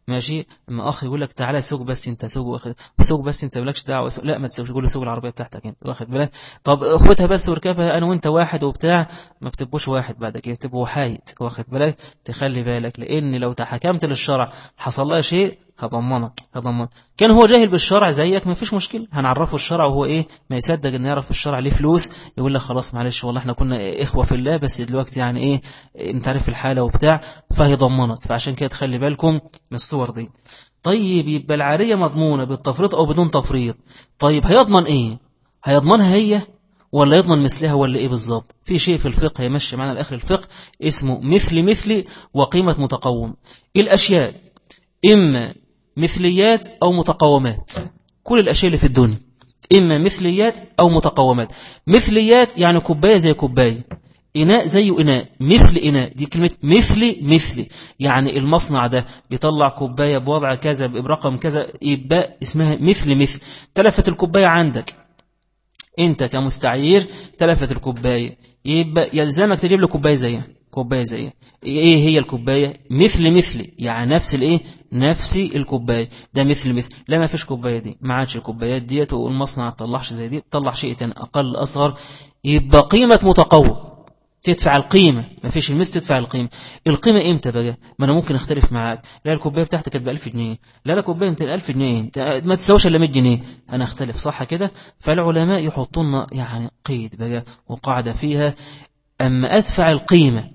ماشي؟ اما أخ يقول لك تعالى سوق بس أنت سوق واخد سوق بس أنت مالكش دعوة لا ما تسوقش يقول له سوق العربية بتاعتك أنت واخد بالك؟ طب خدها بس واركبها أنا وأنت واحد وبتاع ما بتبقوش واحد بعد كده تبقوا حايد واخد بالك؟ تخلي بالك لأن لو تحكمت للشرع حصل لها شيء هضمنك هضمنك. كان هو جاهل بالشرع زيك ما فيش مشكلة. هنعرفه الشرع وهو إيه؟ ما يصدق ان يعرف الشرع. ليه فلوس؟ يقول لك خلاص معلش والله إحنا كنا إخوة في الله بس دلوقتي يعني إيه؟ أنت عارف الحالة وبتاع فهيضمنك. فعشان كده تخلي بالكم من الصور دي. طيب يبقى العارية مضمونة بالتفريط أو بدون تفريط. طيب هيضمن إيه؟ هيضمنها هي ولا يضمن مثلها ولا إيه بالظبط في شيء في الفقه يمشي معنا الآخر الفقه اسمه مثل مثلي وقيمة متقوم. الأشياء إما مثليات أو متقومات. كل الأشياء اللي في الدنيا. إما مثليات أو متقومات. مثليات يعني كوباية زي كوباية. إناء زي إناء. مثل إناء. دي كلمة مثلي مثلي يعني المصنع ده بيطلع كوباية بوضع كذا برقم كذا يبقى اسمها مثل مثل. تلفت الكوباية عندك. أنت كمستعير تلفت الكوباية. يبقى يلزمك تجيب له كوباية زيها. كوباية زيها. إيه هي الكوباية؟ مثل مثلي يعني نفس الإيه؟ نفس الكوباية. ده مثل مثل. لا ما فيش كوباية دي. ما عادش الكوبايات ديت والمصنع ما تطلعش زي دي. تطلع شيء تاني أقل أصغر. يبقى قيمة متقوم. تدفع القيمة. ما فيش المثل تدفع القيمة. القيمة إمتى بقى؟ ما أنا ممكن أختلف معاك. لا الكوباية بتاعتك كانت ب 1000 جنيه. لا لا كوباية أنت 1000 جنيه. ما تساويش إلا 100 جنيه. أنا أختلف صح كده؟ فالعلماء يحطون يعني قيد بقى وقاعدة فيها. أما أدفع القيمة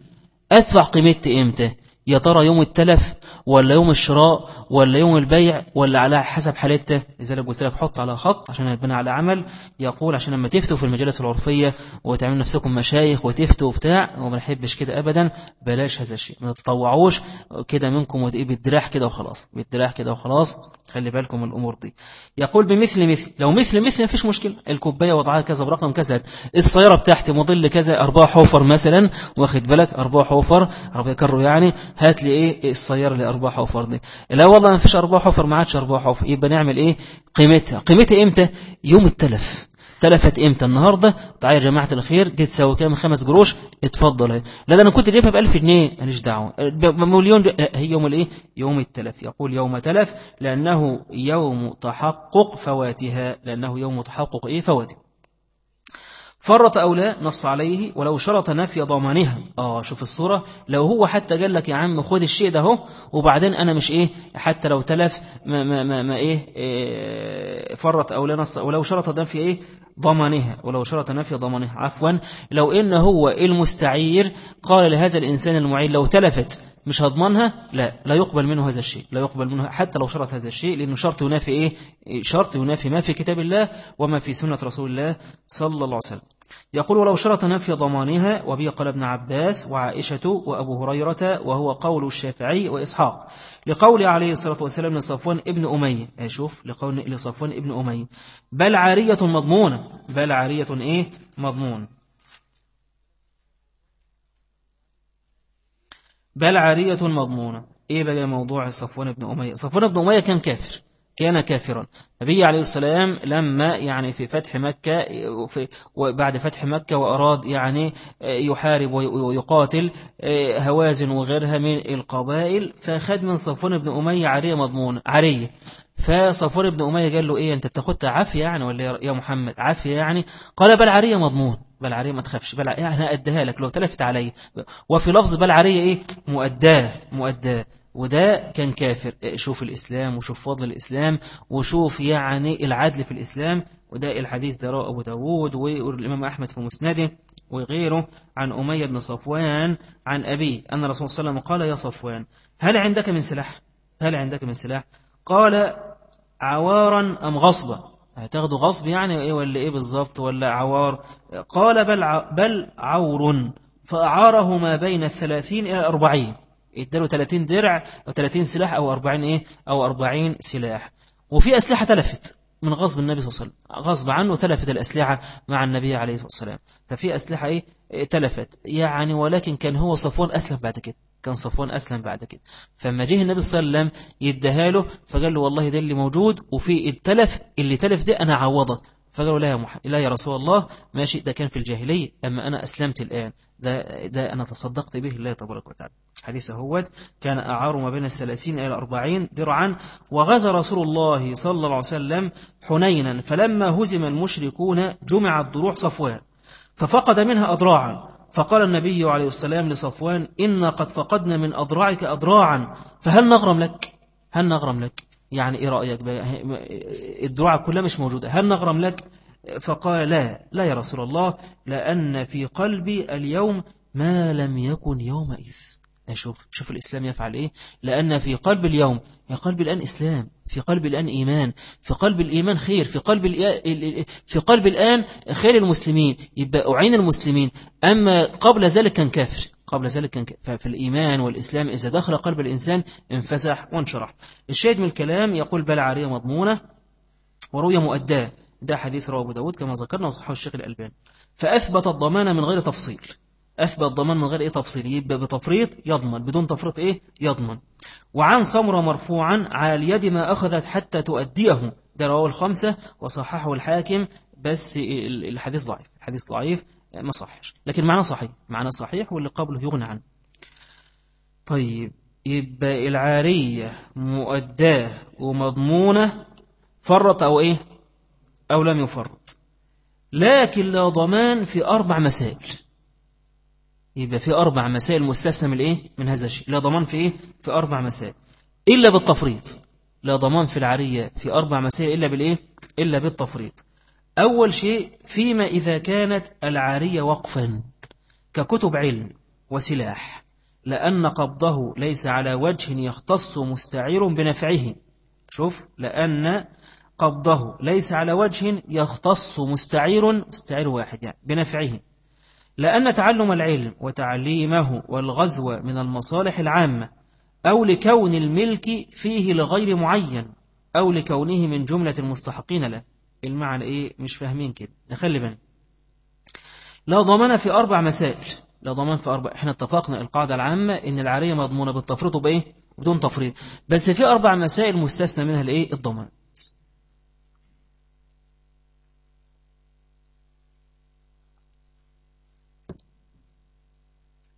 أدفع قيمتي إمتى؟ يا ترى يوم التلف ولا يوم الشراء ولا يوم البيع ولا على حسب حالته لذلك قلت لك حط على خط عشان يبنى على عمل يقول عشان لما تفتوا في المجالس العرفية وتعملوا نفسكم مشايخ وتفتوا وبتاع وما نحبش كده أبدا بلاش هذا الشيء. ما تتطوعوش كده منكم وتقيه بالدراح كده وخلاص بالدراح كده وخلاص. خلي بالكم من الأمور دي. يقول بمثل مثل لو مثل مثل ما فيش مشكلة. الكوباية وضعها كذا برقم كذا السيارة بتاعتي مضل كذا أربعة حوفر مثلا. واخد بالك؟ أربعة حوفر عربية كرو يعني. هات لي إيه السيارة اللي أربعة حوفر دي لا والله ما فيش أربعة حفر ما عادش أربعة حفر يبقى نعمل إيه؟ قيمتها. قيمتها إمتى؟ يوم التلف. تلفت إمتى؟ النهاردة. تعالى يا جماعة الخير دي تساوي كام؟ خمس قروش. اتفضل. لا ده أنا كنت جايبها بألف جنيه. ماليش دعوة. مليون هي يوم الإيه؟ يوم التلف. يقول يوم تلف لأنه يوم تحقق فواتها. لأنه يوم تحقق إيه؟ فواتها. فرط أو لا نص عليه ولو شرط نفي ضمانها. آه شوف الصورة. لو هو حتى قال لك يا عم خد الشيء ده هو وبعدين أنا مش إيه حتى لو تلف ما, ما, ما, ما إيه, إيه فرط أو لا نص ولو شرط نفي إيه ضمانها. ولو شرط نفي ضمانها. عفوا. لو إن هو المستعير قال لهذا الإنسان المعين لو تلفت مش هضمنها لا لا يقبل منه هذا الشيء لا يقبل منه حتى لو شرط هذا الشيء لأنه شرط ينافي إيه شرط ينافي ما في كتاب الله وما في سنة رسول الله صلى الله عليه وسلم. يقول ولو شرط نفي ضمانها وبه قال ابن عباس وعائشة وأبو هريرة وهو قول الشافعي وإسحاق. لقول عليه الصلاة والسلام لصفوان ابن أمية. أشوف لقول لصفوان ابن أمية. بل عارية مضمونة. بل عارية إيه؟ مضمونة بل عارية مضمونة. إيه بقى موضوع صفوان ابن أمية؟ صفوان ابن أمية كان كافر. كان كافرا. النبي عليه السلام لما يعني في فتح مكة وبعد فتح مكة وأراد يعني يحارب ويقاتل هوازن وغيرها من القبائل فخد من صفوان بن أمية عرية مضمونة عرية فصفوان بن أمية قال له إيه أنت بتاخدها عافية يعني ولا يا محمد؟ عافية يعني؟ قال بل عرية مضمون. بل عرية ما تخافش. بل يعني أديها لك. لو تلفت علي. وفي لفظ بل عرية إيه؟ مؤداه. مؤداه. وده كان كافر. شوف الإسلام وشوف فضل الإسلام وشوف يعني العدل في الإسلام. وده الحديث ده رواه أبو داود والإمام أحمد في مسنده وغيره عن أمية بن صفوان عن أبي أن رسول الله صلى الله عليه وسلم قال يا صفوان هل عندك من سلاح؟ هل عندك من سلاح؟ قال عوارا أم غصبا؟ هتاخده غصب يعني إيه ولا إيه بالظبط ولا عوار؟ قال بل, بل عور فأعاره ما بين الثلاثين إلى الأربعين. اداله 30 درع أو 30 سلاح أو 40 إيه؟ أو 40 سلاح. وفي أسلحة تلفت من غصب النبي صلى الله عليه وسلم غصب عنه تلفت الأسلحة مع النبي عليه الصلاة والسلام. ففي أسلحة إيه؟ تلفت. يعني ولكن كان هو صفوان أسلم بعد كده كان صفوان أسلم بعد كده. فما جه النبي صلى الله عليه وسلم يديها له فقال له والله ده اللي موجود وفي التلف اللي تلف ده أنا عوضك. فقالوا لا يا محمد لا يا رسول الله ماشي ده كان في الجاهلية أما أنا أسلمت الآن. ده, ده أنا تصدقت به الله تبارك وتعالى. حديث هو كان أعار ما بين الثلاثين إلى الأربعين درعا وغزى رسول الله صلى الله عليه وسلم حنينا فلما هزم المشركون جمع دروع صفوان ففقد منها أضراعا. فقال النبي عليه السلام لصفوان إنا قد فقدنا من أضراعك أضراعا فهل نغرم لك؟ هل نغرم لك؟ يعني إيه رأيك؟ الدروع كلها مش موجودة. هل نغرم لك؟ فقال لا لا يا رسول الله لأن في قلبي اليوم ما لم يكن يومئذ. أشوف شوف الإسلام يفعل إيه؟ لأن في قلب اليوم يا قلب الآن إسلام في قلب الآن إيمان في قلب الإيمان خير في قلب في قلب الآن خير المسلمين يبقى أعين المسلمين. أما قبل ذلك كان كافر قبل ذلك كان ففي الإيمان والإسلام إذا دخل قلب الإنسان انفسح وانشرح. الشاهد من الكلام يقول بل عارية مضمونة وروية مؤداة. ده حديث رواه أبو داود كما ذكرنا وصححه الشيخ الألباني. فأثبت الضمان من غير تفصيل. أثبت ضمان من غير إيه تفصيل؟ يبقى بتفريط يضمن. بدون تفريط إيه؟ يضمن. وعن صمر مرفوعا على اليد ما أخذت حتى تؤديه. ده رواه الخمسة وصححه الحاكم بس الحديث ضعيف. الحديث ضعيف ما صحش لكن معنى صحيح. معنى صحيح واللي قبله يغنى عنه. طيب. يبقى العارية مؤداة ومضمونة فرط أو إيه؟ أو لم يفرط. لكن لا ضمان في أربع مسائل. يبقى في أربع مسائل من إيه من هذا الشيء. لا ضمان في إيه؟ في أربع مسائل. إلا بالتفريط. لا ضمان في العارية في أربع مسائل إلا بالإيه؟ إلا بالتفريط. أول شيء فيما إذا كانت العارية وقفا ككتب علم وسلاح لأن قبضه ليس على وجه يختص مستعير بنفعه. شوف لأن قبضه. ليس على وجه يختص مستعير مستعير واحد يعني بنفعه. لأن تعلم العلم وتعليمه والغزو من المصالح العامة أو لكون الملك فيه لغير معين أو لكونه من جملة المستحقين له. المعنى إيه؟ مش فاهمين كده. نخلي بالنا. لا ضمان في أربع مسائل. لا ضمان في أربع. إحنا اتفقنا القاعدة العامة إن العارية مضمونة بالتفريط بإيه بدون تفريط. بس في أربع مسائل مستثنى منها الإيه؟ الضمان.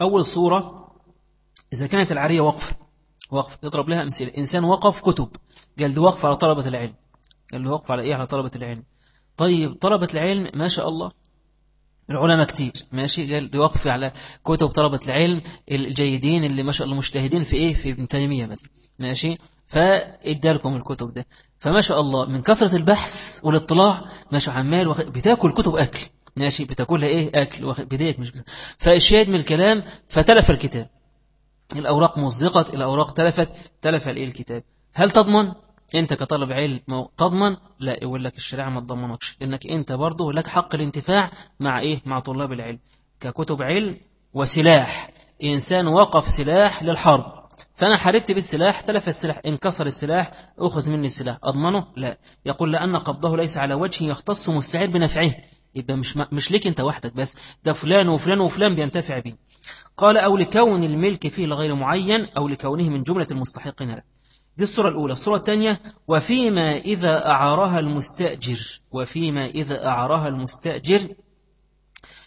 أول صورة إذا كانت العارية وقف وقف يضرب لها أمثلة. إنسان وقف كتب. قال ده وقف على طلبة العلم. قال له وقف على إيه؟ على طلبة العلم. طيب طلبة العلم ما شاء الله العلماء كتير. ماشي؟ قال ده وقف على كتب طلبة العلم الجيدين اللي ما شاء الله مجتهدين في إيه؟ في ابن تيمية بس. ماشي؟ فإدى لكم الكتب ده. فما شاء الله من كثرة البحث والاطلاع ماشي عمال بتاكل كتب أكل. ماشي؟ بتاكلها إيه؟ أكل. بداية مش بس. فالشاهد من الكلام فتلف الكتاب. الأوراق مزقت الأوراق تلفت تلف الايه الكتاب. هل تضمن؟ أنت كطالب علم تضمن؟ لا يقول لك الشريعة ما تضمنكش. لأنك أنت برضه لك حق الانتفاع مع إيه؟ مع طلاب العلم. ككتب علم وسلاح. إنسان وقف سلاح للحرب. فأنا حاربت بالسلاح تلف السلاح. انكسر السلاح أخذ مني السلاح. أضمنه؟ لا. يقول لأن قبضه ليس على وجه يختص مستعد بنفعه. يبقى مش مش ليك انت وحدك بس ده فلان وفلان وفلان بينتفع به قال أو لكون الملك فيه لغير معين أو لكونه من جملة المستحقين له. دي الصورة الأولى. الصورة الثانية وفيما إذا أعارها المستأجر وفيما إذا أعارها المستأجر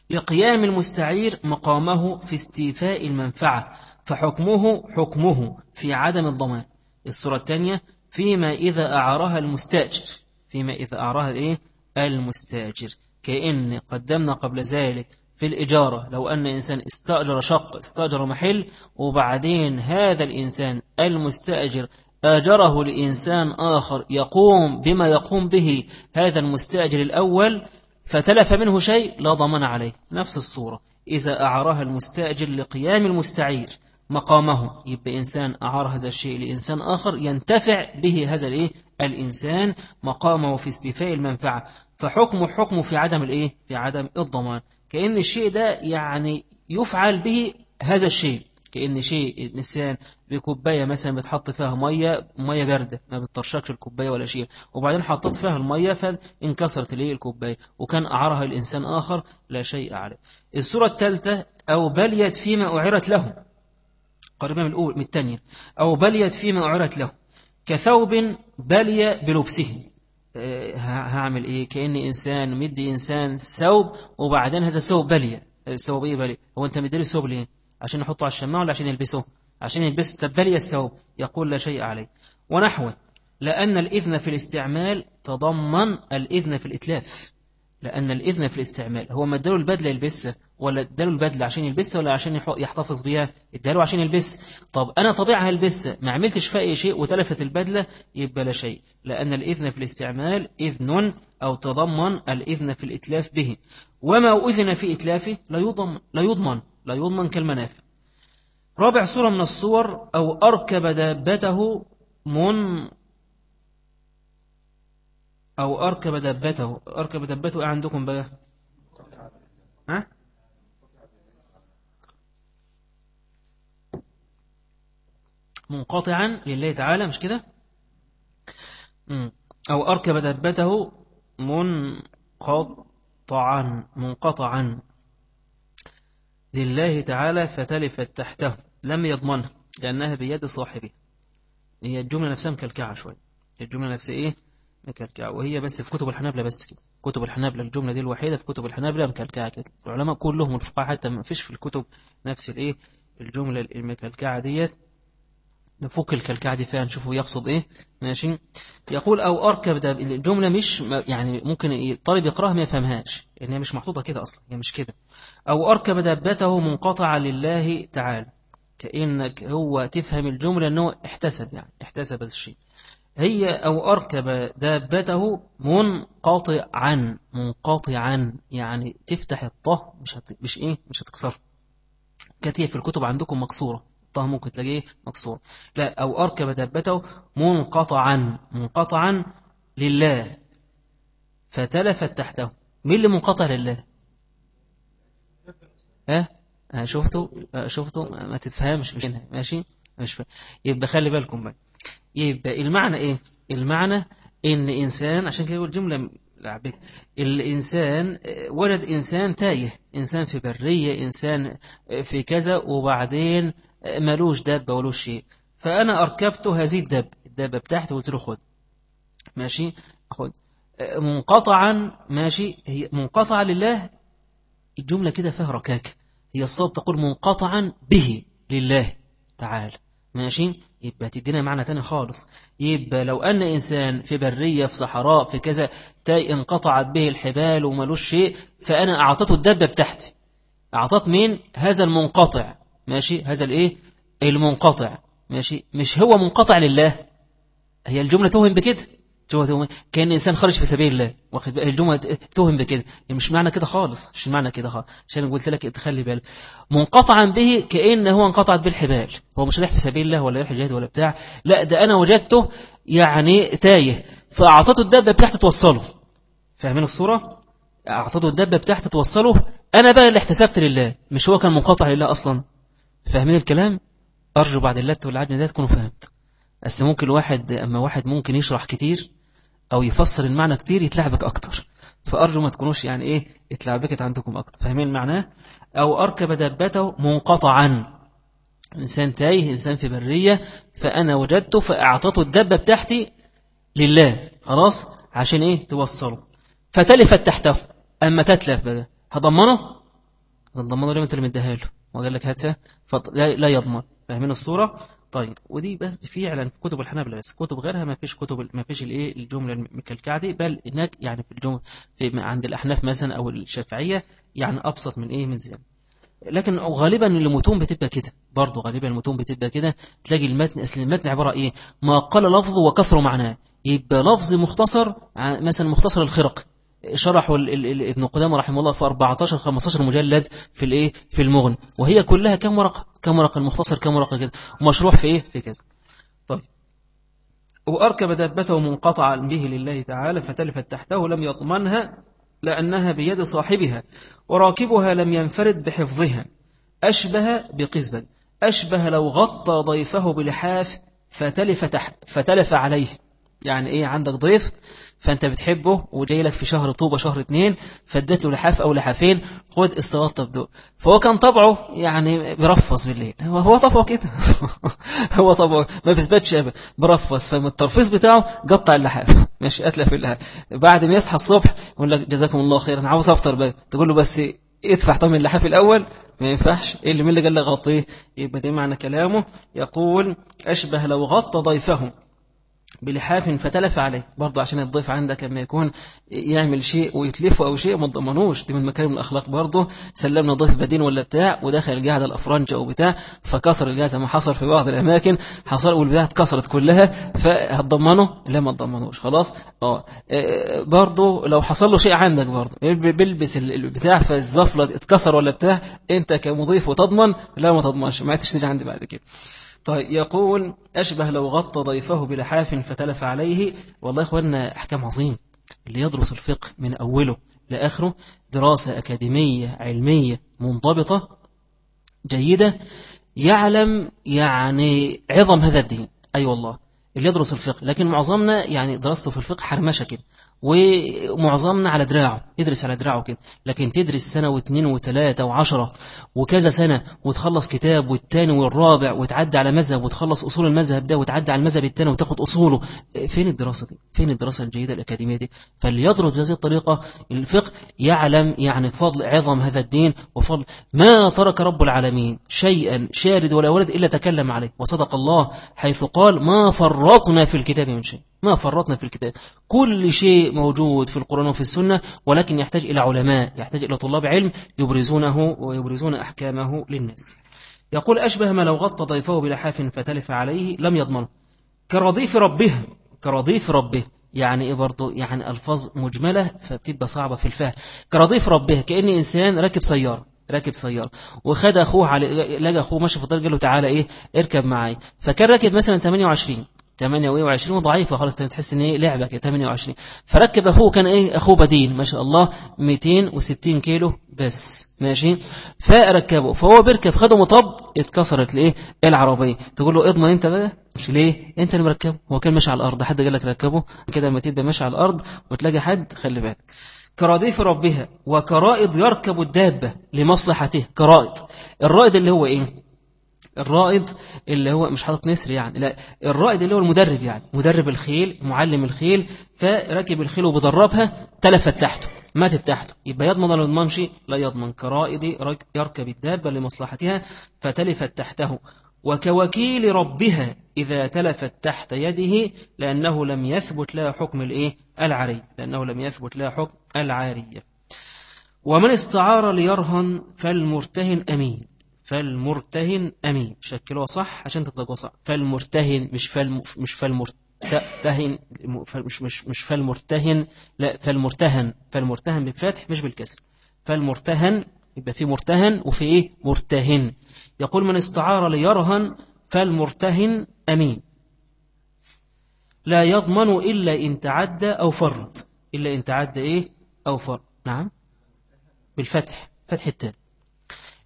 لقيام المستعير مقامه في استيفاء المنفعة فحكمه حكمه في عدم الضمان. الصورة الثانية فيما إذا أعارها المستأجر. فيما إذا أعارها إيه؟ المستأجر. كأن قدمنا قبل ذلك في الإجارة لو أن إنسان استأجر شق استأجر محل وبعدين هذا الإنسان المستأجر آجره لإنسان آخر يقوم بما يقوم به هذا المستأجر الأول فتلف منه شيء لا ضمن عليه. نفس الصورة. إذا أعارها المستأجر لقيام المستعير مقامه يبقى إنسان أعار هذا الشيء لإنسان آخر ينتفع به هذا الإيه؟ الإنسان مقامه في استيفاء المنفعة. فحكمه حكمه في عدم الإيه؟ في عدم الضمان. كأن الشيء ده يعني يفعل به هذا الشيء. كأن شيء الإنسان بكوباية مثلا بتحط فيها مية مية باردة ما بتطرشكش الكوباية ولا شيء. وبعدين حطت فيها المية فانكسرت ليه الكوباية؟ وكان أعارها لإنسان آخر لا شيء عليه. الصورة الثالثة أو بليت فيما أعرت له. قريبا من الأول من الثانية. أو بليت فيما أعرت له. كثوب بلي بلبسه. هعمل إيه؟ كأن إنسان مدي إنسان ثوب وبعدين هذا الثوب بلي. الثوب إيه بلي؟ هو أنت مدي الثوب ليه؟ عشان نحطه على الشماعة ولا عشان يلبسه؟ عشان يلبسه تبلي الثوب. يقول لا شيء عليه. ونحوه لأن الإذن في الاستعمال تضمن الإذن في الإتلاف. لأن الإذن في الاستعمال هو ما اداله البدلة يلبسها ولا اداله البدلة عشان يلبسها ولا عشان يحتفظ بيها اداله عشان يلبس. طب أنا طبيعة هلبسها ما عملتش فيها شيء وتلفت البدلة يبقى لا شيء. لأن الإذن في الاستعمال إذن أو تضمن الإذن في الإتلاف به. وما أذن في إتلافه لا يضمن لا يضمن لا يضمن كالمنافع. رابع صورة من الصور أو أركب دابته من أو أركب دبته. أركب دبته إيه عندكم بقى؟ ها؟ منقطعا لله تعالى مش كده؟ أو أركب دبته منقطعا منقطعا لله تعالى فتلفت تحته. لم يضمنها لأنها بيد صاحبه. هي الجملة نفسها مكلكعة شوي الجملة نفسها إيه؟ مكلكعة وهي بس في كتب الحنابلة بس كده. كتب الحنابلة الجملة دي الوحيدة في كتب الحنابلة مكلكعة كده العلماء كلهم الفقهاء حتى ما فيش في الكتب نفس الإيه؟ الجملة المكلكعة ديت. نفك الكلكعة دي فيها نشوفه يقصد إيه. ماشي. يقول أو أركب ده الجملة مش يعني ممكن الطالب يقراها ما يفهمهاش. لأن هي مش محطوطة كده أصلا هي مش كده. أو أركب دابته منقطعة لله تعالى. كأنك هو تفهم الجملة إنه احتسب يعني احتسب الشيء. هي أو أركب دابته منقطعا منقطعا. يعني تفتح الطه مش هت... مش إيه مش هتكسر. هي في الكتب عندكم مكسورة. الطه ممكن تلاقيه مكسور. لا أو أركب دابته منقطعا منقطعا لله. فتلفت تحته. مين اللي منقطع لله؟ ها؟ شفتوا شفتوا ما تفهمش. مش ماشي؟ مش فاهم. يبقى خلي بالكم بقى. يبقى المعنى إيه؟ المعنى إن إنسان عشان كده يقول جملة لعبك الإنسان ولد إنسان تايه إنسان في برية إنسان في كذا وبعدين ملوش دابة ولوش شيء. فأنا اركبته هذه الدابة الدابة بتاعته قلت له خد. ماشي؟ خد. منقطعا ماشي؟ هي منقطعة لله الجملة كده فيها ركاكة. هي الصوت تقول منقطعا به لله تعالى. ماشي؟ يبقى تدينا معنى تاني خالص. يبقى لو أن إنسان في برية في صحراء في كذا تاي انقطعت به الحبال وملوش شيء فأنا أعطته الدبة بتاعتي. أعطت مين؟ هذا المنقطع. ماشي؟ هذا الإيه؟ المنقطع. ماشي؟ مش هو منقطع لله. هي الجملة توهم بكده. كأن إنسان خرج في سبيل الله واخد بقى الجمعة توهم بكده. مش معنى كده خالص مش معنى كده خالص. عشان قلت لك تخلي بالك. منقطعا به كأن هو انقطعت بالحبال. هو مش رايح في سبيل الله ولا رايح جهاد ولا بتاع. لا ده أنا وجدته يعني تايه. فأعطته الدبة بتاعته توصله. فاهمين الصورة؟ أعطته الدبة بتاعته توصله. أنا بقى اللي احتسبت لله. مش هو كان منقطع لله أصلا. فاهمين الكلام؟ أرجو بعد اللات والعجن ده تكونوا فهمت. بس ممكن واحد أما واحد ممكن يشرح كتير أو يفسر المعنى كتير يتلعبك أكتر. فأرجو ما تكونوش يعني إيه يتلعبكت عندكم أكتر. فاهمين معناه أو أركب دابته منقطعا. إنسان تايه إنسان في برية فأنا وجدته فأعطته الدبة بتاعتي لله. خلاص؟ عشان إيه؟ توصله. فتلفت تحته. أما تتلف بقى. هضمنه؟ هضمنه ليه انت اللي مديها له وقال لك هاتها؟ لا يضمن. فاهمين الصورة؟ طيب ودي بس فعلا في كتب الحنابلة بس كتب غيرها ما فيش كتب ما فيش الإيه الجملة المكلكعه دي بل هناك يعني في الجملة في عند الأحناف مثلا أو الشافعية يعني أبسط من إيه من زيادة. لكن غالبا المتون بتبقى كده برضه غالبا المتون بتبقى كده تلاقي المتن أصل المتن عبارة إيه؟ ما قال لفظه وكثر معناه. يبقى لفظ مختصر مثلا مختصر الخرق. شرحوا ابن قدامة رحمه الله في 14 15 مجلد في الإيه؟ في المغن. وهي كلها كم ورقة؟ كم ورقة المختصر؟ كم ورقة كده؟ ومشروح في إيه؟ في كذا. طيب. وأركب دابته منقطعا به لله تعالى فتلفت تحته لم يضمنها لأنها بيد صاحبها. وراكبها لم ينفرد بحفظها. أشبه بقزبة أشبه لو غطى ضيفه بلحاف فتلف, تح فتلف عليه. يعني إيه عندك ضيف فأنت بتحبه وجاي لك في شهر طوبة شهر اتنين له لحاف أو لحافين خد استغطى بدو فهو كان طبعه يعني برفص بالليل. هو طبعه كده. هو طبعه ما بيثبتش أبدا. برفص. فالترفيص بتاعه قطع اللحاف. ماشي أتلف اللحاف. بعد ما يصحى الصبح يقول لك جزاكم الله خير أنا عاوز أفطر بقى. تقول له بس ادفع طمن اللحاف الأول. ما ينفعش. إيه اللي من اللي قال لك غطيه؟ يبقى دي معنى كلامه. يقول أشبه لو غطى ضيفه بلحاف فتلف عليه. برضه عشان الضيف عندك لما يكون يعمل شيء ويتلفه أو شيء ما تضمنوش دي من مكارم الأخلاق برضه سلمنا ضيف بدين ولا بتاع ودخل الجهد الأفرنج أو بتاع فكسر الجهاز ما حصل في بعض الأماكن حصل والبتاع اتكسرت كلها فهتضمنه؟ لا ما تضمنوش. خلاص؟ آه. برضه لو حصل له شيء عندك برضه بيلبس البتاع فالزفلة اتكسر ولا بتاع انت كمضيف وتضمن لا ما تضمنش. ما تشتري عندي بعد كده. طيب يقول أشبه لو غطى ضيفه بلحاف فتلف عليه. والله إخواننا أحكام عظيم اللي يدرس الفقه من أوله لآخره دراسة أكاديمية علمية منضبطة جيدة يعلم يعني عظم هذا الدين. أي والله اللي يدرس الفقه. لكن معظمنا يعني درسته في الفقه حرمشة كده. ومعظمنا على دراعه يدرس على دراعه كده لكن تدرس سنة واثنين وثلاثة وعشرة وكذا سنة وتخلص كتاب والتاني والرابع وتعدي على مذهب وتخلص أصول المذهب ده وتعدي على المذهب التاني وتاخد أصوله. فين الدراسة دي؟ فين الدراسة الجيدة الأكاديمية دي؟ فاللي يدرس بهذه الطريقة. الفقه يعلم يعني فضل عظم هذا الدين وفضل. ما ترك رب العالمين شيئا شارد ولا ولد إلا تكلم عليه. وصدق الله حيث قال ما فرطنا في الكتاب من شيء. ما فرطنا في الكتاب. كل شيء موجود في القرآن وفي السنة ولكن يحتاج إلى علماء يحتاج إلى طلاب علم يبرزونه ويبرزون أحكامه للناس. يقول أشبه ما لو غطى ضيفه بلحاف فتلف عليه لم يضمنه. كرضيف ربه كرضيف ربه يعني إيه برضه يعني ألفاظ مجملة فبتبقى صعبة في الفهم. كرضيف ربه كأن إنسان راكب سيارة راكب سيارة وخد أخوه على لقى أخوه ماشي في الطريق قال له تعالى إيه اركب معي فكان راكب مثلا 28 28 ضعيفة خالص تحس إن إيه لعبة كده 28 فركب أخوه كان إيه؟ أخوه بدين ما شاء الله 260 كيلو بس ماشي. فركبه فهو بيركب خده مطب اتكسرت الايه العربية. تقول له اضمن أنت بقى. مش ليه؟ أنت اللي مركبه. هو كان ماشي على الأرض حد قال لك ركبه؟ كده لما تبدأ ماشي على الأرض وتلاقي حد خلي بالك. كراديف ربها وكرائد يركب الدابة لمصلحته كرائد الرائد اللي هو إيه؟ الرائد اللي هو مش حاطط نسر يعني لا الرائد اللي هو المدرب يعني مدرب الخيل معلم الخيل فركب الخيل وبدربها تلفت تحته ماتت تحته يبقى يضمن ولا يضمنش؟ لا يضمن كرائد يركب الدابة لمصلحتها فتلفت تحته وكوكيل ربها إذا تلفت تحت يده لأنه لم يثبت لها حكم الإيه؟ العري لأنه لم يثبت لها حكم العارية ومن استعار ليرهن فالمرتهن أمين. فالمرتهن أمين. شكلوها صح عشان تطلقوا صح. فالمرتهن مش فالم مش فالمرتهن مش مش مش فالمرتهن لا فالمرتهن. فالمرتهن بالفتح مش بالكسر. فالمرتهن يبقى في مرتهن وفي إيه؟ مرتهن. يقول من استعار ليرهن فالمرتهن أمين. لا يضمن إلا إن تعدى أو فرط. إلا إن تعدى إيه؟ أو فرط. نعم. بالفتح. فتح التالي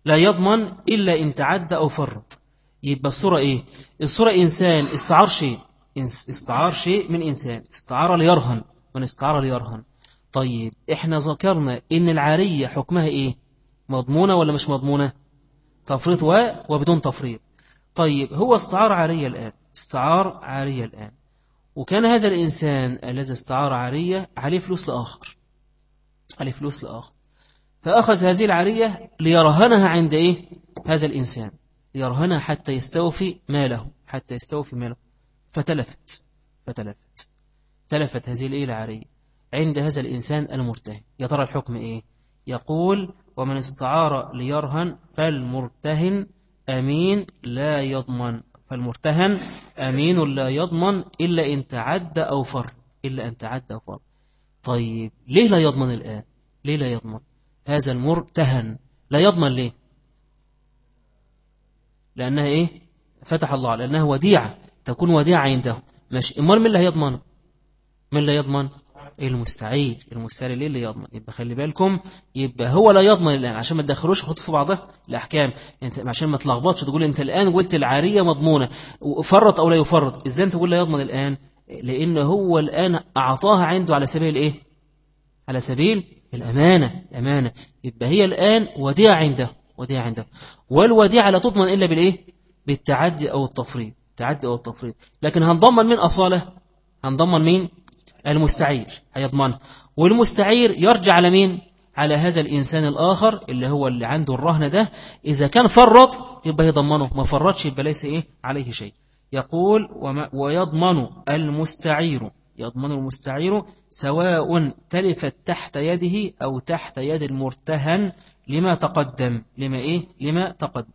لا يضمن إلا إن تعدى أو فرط. يبقى الصورة إيه؟ الصورة إنسان استعار شيء. استعار شيء من إنسان. استعار ليرهن. من استعار ليرهن. طيب إحنا ذكرنا إن العارية حكمها إيه؟ مضمونة ولا مش مضمونة؟ تفريط و وبدون تفريط. طيب هو استعار عارية الآن. استعار عارية الآن. وكان هذا الإنسان الذي استعار عارية عليه فلوس لآخر. عليه فلوس لآخر. فأخذ هذه العارية ليرهنها عند إيه؟ هذا الإنسان. يرهنها حتى يستوفي ماله حتى يستوفي ماله. فتلفت فتلفت. تلفت هذه الإيه العارية عند هذا الإنسان المرتهن. يا ترى الحكم إيه؟ يقول ومن استعار ليرهن فالمرتهن أمين لا يضمن. فالمرتهن أمين لا يضمن إلا إن تعد أو فر. إلا أن تعد أو فر. طيب ليه لا يضمن الآن؟ ليه لا يضمن؟ هذا المرتهن لا يضمن ليه؟ لأنها إيه؟ فتح الله لأنها وديعة تكون وديعة عنده. ماشي. أمال من اللي هيضمن من اللي يضمن؟ المستعير. المستعير ليه اللي يضمن؟ يبقى خلي بالكم يبقى هو لا يضمن الآن. عشان ما تدخلوش خط في بعضها الأحكام. أنت عشان ما تلخبطش تقول أنت الآن قلت العارية مضمونة. فرط أو لا يفرط؟ أنت تقول لا يضمن الآن؟ لأن هو الآن أعطاها عنده على سبيل إيه؟ على سبيل الأمانة الأمانة. يبقى هي الآن وديعة عنده وديعة عنده. والوديعة لا تضمن إلا بالإيه؟ بالتعدي أو التفريط تعدي أو التفريط. لكن هنضمن من أصالة؟ هنضمن مين المستعير هيضمنها والمستعير يرجع على مين على هذا الإنسان الآخر اللي هو اللي عنده الرهن ده. إذا كان فرط يبقى يضمنه. ما فرطش يبقى ليس إيه؟ عليه شيء. يقول ويضمن المستعير. يضمن المستعير سواء تلفت تحت يده أو تحت يد المرتهن لما تقدم لما إيه؟ لما تقدم.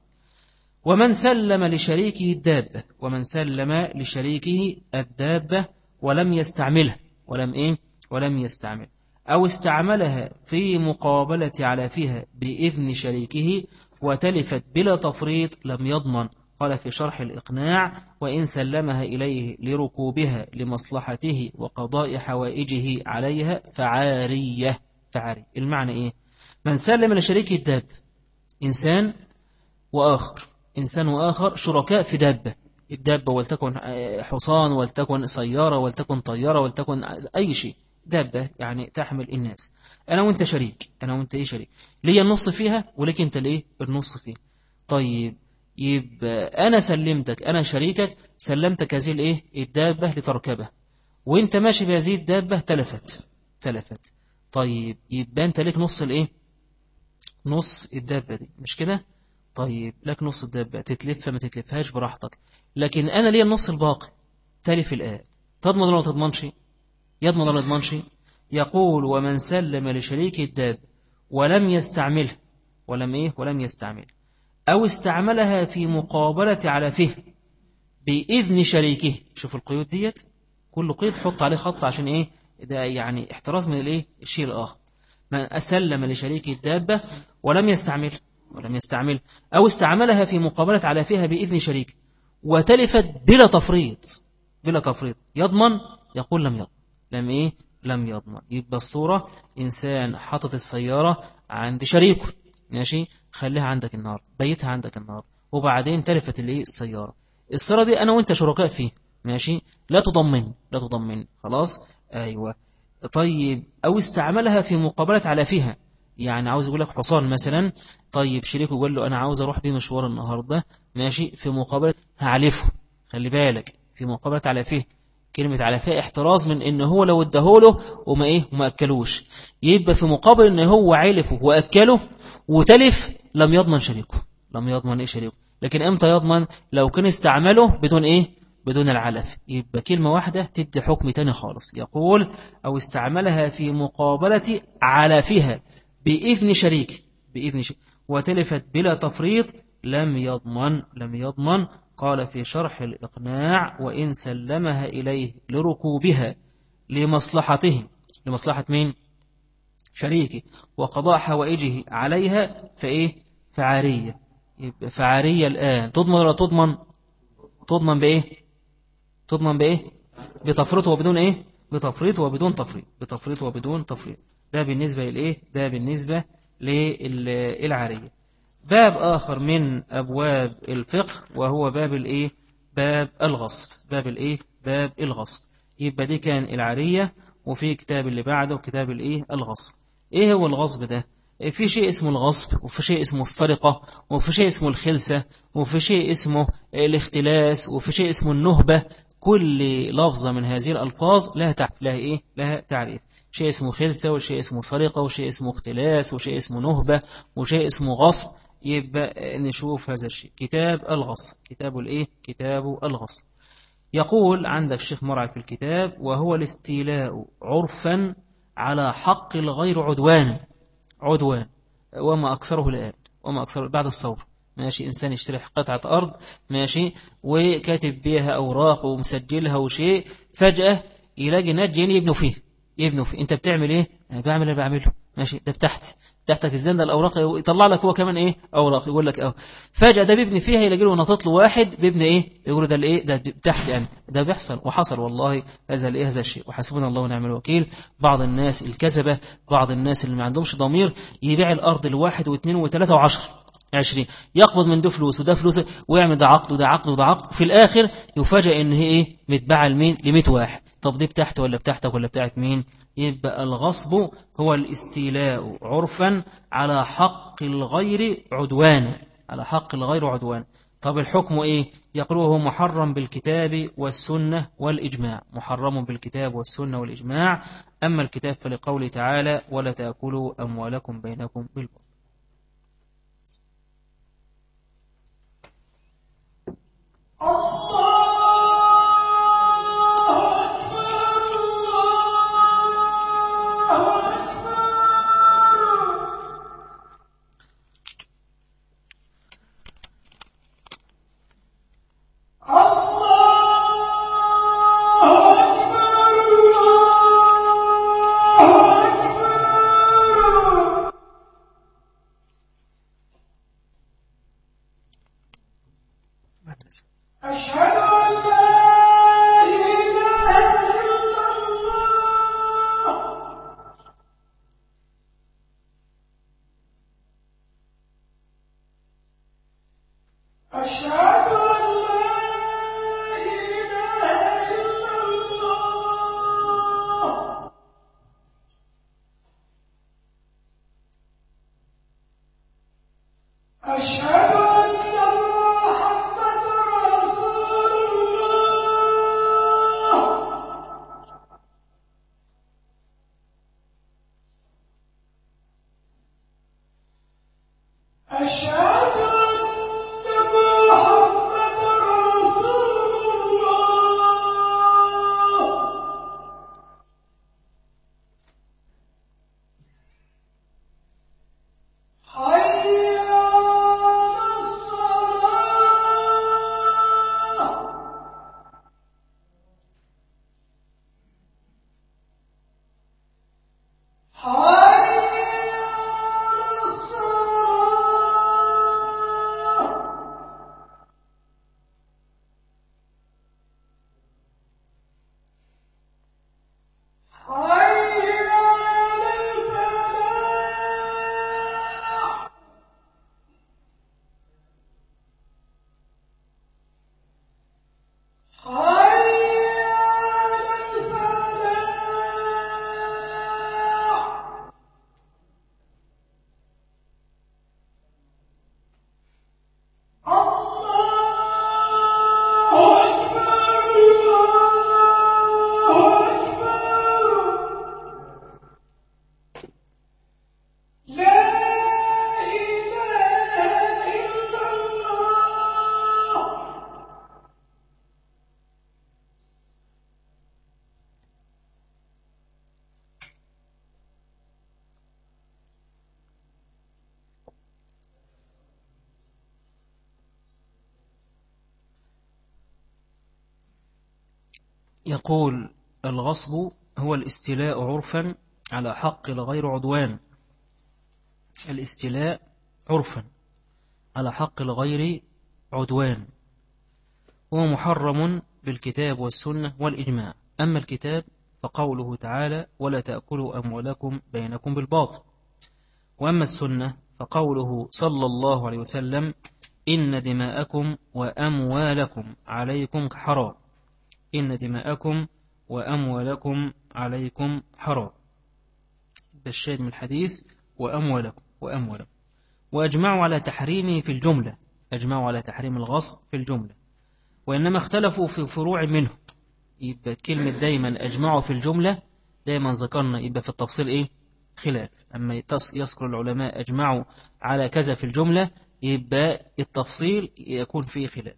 ومن سلم لشريكه الدابة ومن سلم لشريكه الدابة ولم يستعملها ولم إيه؟ ولم يستعمل. أو استعملها في مقابلة علافها بإذن شريكه وتلفت بلا تفريط لم يضمن. قال في شرح الإقناع وإن سلمها إليه لركوبها لمصلحته وقضاء حوائجه عليها فعارية. فعاري المعنى إيه؟ من سلم لشريك الداب إنسان وآخر. إنسان وآخر شركاء في دابة. الدابة ولتكن حصان ولتكن سيارة ولتكن طيارة ولتكن أي شيء. دابة يعني تحمل الناس. أنا وأنت شريك. أنا وأنت إيه شريك؟ ليا النص فيها ولك أنت ليه النص فيه طيب. يبقى أنا سلمتك أنا شريكك سلمتك هذه الإيه؟ الدابة لتركبها. وإنت ماشي بهذه الدابة تلفت تلفت. طيب يبقى أنت ليك نص الإيه؟ نص الدابة دي مش كده؟ طيب لك نص الدابة تتلف ما تتلفهاش براحتك. لكن أنا ليا النص الباقي تلف الآن. تضمن ولا تضمنش؟ يضمن ولا يضمنش يقول ومن سلم لشريك الداب ولم يستعمله. ولم إيه؟ ولم يستعمل أو استعملها في مقابلة علفه بإذن شريكه. شوف القيود ديت كل قيد حط عليه خط عشان إيه؟ ده يعني احتراز من الإيه؟ الشيء الآخر. من أسلم لشريك الدابة ولم يستعمل ولم يستعمل. أو استعملها في مقابلة علفها بإذن شريك وتلفت بلا تفريط بلا تفريط. يضمن؟ يقول لم يضمن. لم إيه؟ لم يضمن. يبقى الصورة إنسان حطت السيارة عند شريكه. ماشي؟ خليها عندك النهاردة بيتها عندك النهاردة وبعدين تلفت الايه السيارة. السيارة دي أنا وأنت شركاء فيه ماشي؟ لا تضمن لا تضمن خلاص؟ أيوة. طيب أو استعملها في مقابلة على فيها. يعني عاوز يقول لك حصان مثلا طيب شريكه يقول له أنا عاوز أروح بيه مشوار النهاردة ماشي؟ في مقابلة هعلفه. خلي بالك في مقابلة على فيه. كلمة على فيها احتراز من إن هو لو ادهوله وما إيه وما أكلوش. يبقى في مقابل إن هو علفه وأكله وتلف لم يضمن شريكه لم يضمن إيه شريكه. لكن إمتى يضمن لو كان استعمله بدون إيه؟ بدون العلف. يبقى كلمة واحدة تدي حكم تاني خالص. يقول أو استعملها في مقابلة علفها بإذن شريك. بإذن شريك وتلفت بلا تفريط لم يضمن لم يضمن قال في شرح الإقناع وإن سلمها إليه لركوبها لمصلحته لمصلحة مين؟ شريكه. وقضاء حوائجه عليها فإيه؟ فعارية. فعارية الآن. تضمن ولا تضمن؟ تضمن بإيه؟ تضمن بإيه؟ بتفريط وبدون إيه؟ بتفريط وبدون تفريط. بتفريط وبدون تفريط. ده بالنسبة لإيه؟ ده بالنسبة للعارية. باب آخر من أبواب الفقه وهو باب الإيه؟ باب الغصب. باب الإيه؟ باب الغصب. يبقى دي كان العارية وفي كتاب اللي بعده كتاب الإيه؟ الغصب. إيه هو الغصب ده؟ في شيء اسمه الغصب وفي شيء اسمه السرقة وفي شيء اسمه الخلسة وفي شيء اسمه الاختلاس وفي شيء اسمه النهبة. كل لفظة من هذه الألفاظ لها تعريف لها إيه؟ لها تعريف. شيء اسمه خلسة وشيء اسمه سرقة وشيء اسمه اختلاس وشيء اسمه نهبة وشيء اسمه غصب. يبقى نشوف هذا الشيء. كتاب الغصب. كتاب الإيه؟ كتاب الغصب. يقول عندك الشيخ مرعي في الكتاب وهو الاستيلاء عرفا على حق الغير عدوان. عدوان. وما أكثره الآن. وما أكثره بعد الصور ماشي. إنسان يشتري قطعة أرض ماشي وكاتب بيها أوراق ومسجلها وشيء فجأة يلاقي ناس يبنوا فيه. يبنوا فيه أنت بتعمل إيه؟ أنا بعمل اللي بعمله. ماشي؟ ده بتحت تحتك الزين ده الأوراق يطلع لك هو كمان إيه؟ أوراق. يقول لك أه فجأة ده بيبني فيها يلاقي له نطط له واحد بيبني إيه؟ يقول ده الإيه؟ ده تحت يعني. ده بيحصل وحصل والله هذا الإيه هذا الشيء. وحسبنا الله ونعم الوكيل. بعض الناس الكذبة بعض الناس اللي ما عندهمش ضمير يبيع الأرض لواحد واثنين وثلاثة وعشر عشرين. يقبض من ده فلوس وده فلوس ويعمل ده عقد وده عقد وده عقد. في الآخر يفاجئ إن هي إيه؟ متباعة لمين؟ لمئة واحد. طب دي بتاعته ولا بتاعتك ولا بتاعت مين؟ يبقى الغصب هو الاستيلاء عرفا على حق الغير عدوانا على حق الغير عدوان. طب الحكم إيه؟ يقولوه محرم بالكتاب والسنة والإجماع. محرم بالكتاب والسنة والإجماع. أما الكتاب فلقول تعالى ولا تأكلوا أموالكم بينكم بالبطل الله يقول الغصب هو الاستيلاء عرفا على حق لغير عدوان. الاستيلاء عرفا على حق لغير عدوان. هو محرم بالكتاب والسنة والإجماع. أما الكتاب فقوله تعالى ولا تأكلوا أموالكم بينكم بالباطل. وأما السنة فقوله صلى الله عليه وسلم إن دماءكم وأموالكم عليكم حرام. إن دماءكم وأموالكم عليكم حرام. بالشاهد من الحديث وأموالكم وأموالكم. وأجمعوا على تحريمه في الجملة. أجمعوا على تحريم الغصب في الجملة. وإنما اختلفوا في فروع منه. يبقى كلمة دايما أجمعوا في الجملة دايما ذكرنا يبقى في التفصيل إيه؟ خلاف. أما يذكر العلماء أجمعوا على كذا في الجملة يبقى التفصيل يكون فيه خلاف.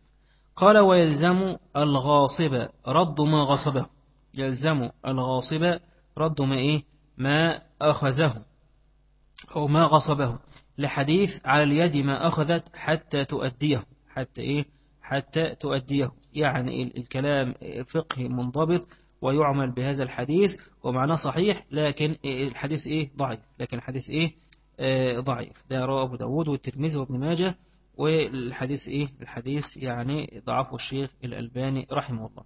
قال ويلزم الغاصب رد ما غصبه يلزم الغاصب رد ما إيه؟ ما أخذه أو ما غصبه. لحديث على اليد ما أخذت حتى تؤديه. حتى إيه؟ حتى تؤديه. يعني الكلام فقهي منضبط ويعمل بهذا الحديث ومعناه صحيح لكن الحديث إيه؟ ضعيف. لكن الحديث إيه؟ آه ضعيف. ده رواه أبو داود والترمذي وابن ماجه. والحديث إيه؟ الحديث يعني ضعفه الشيخ الألباني رحمه الله.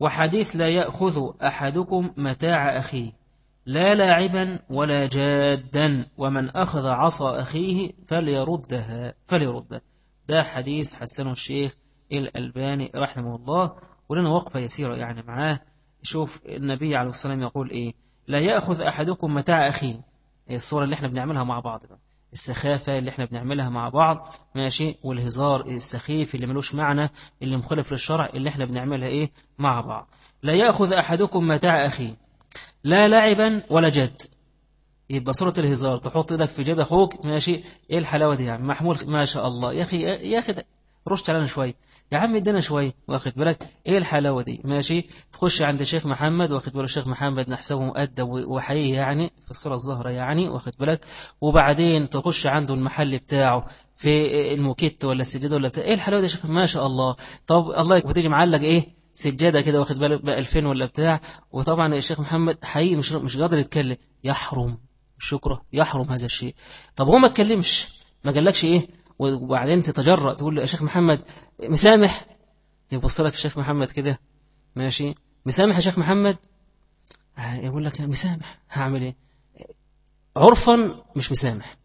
وحديث لا يأخذ أحدكم متاع أخيه لا لاعبا ولا جادا ومن أخذ عصا أخيه فليردها فليردها ده حديث حسنه الشيخ الألباني رحمه الله. ولنا وقفة يسيرة يعني معاه. شوف النبي عليه الصلاة والسلام يقول إيه؟ لا يأخذ أحدكم متاع أخيه. الصورة اللي إحنا بنعملها مع بعض بقى. السخافة اللي إحنا بنعملها مع بعض ماشي؟ والهزار السخيف اللي ملوش معنى اللي مخالف للشرع اللي إحنا بنعملها إيه؟ مع بعض. لا يأخذ أحدكم متاع أخيه. لا لعبا ولا جد. يبقى صورة الهزار تحط إيدك في جيب أخوك ماشي؟ إيه الحلاوة دي يعني؟ محمول ما شاء الله. يا أخي يا أخي رشت علينا شوية يا عم ادينا شوية واخد بالك؟ إيه الحلاوة دي؟ ماشي؟ تخش عند الشيخ محمد واخد بالك الشيخ محمد نحسبه مؤدب وحقيقي يعني في الصورة الظاهرة يعني واخد بالك؟ وبعدين تخش عنده المحل بتاعه في الموكيت ولا السجادة ولا إيه الحلاوة دي يا شيخ؟ ما شاء الله. طب الله وتيجي معلق إيه؟ سجادة كده واخد بالك؟ بقى 2000 ولا بتاع. وطبعا الشيخ محمد حقيقي مش مش قادر يتكلم. يحرم. الشكر يحرم هذا الشيء. طب هو ما تكلمش ما قالكش إيه؟ وبعدين تتجرأ تقول له يا شيخ محمد مسامح؟ يبص لك الشيخ محمد كده ماشي؟ مسامح يا شيخ محمد؟ يقول لك مسامح. هعمل إيه؟ عرفا مش مسامح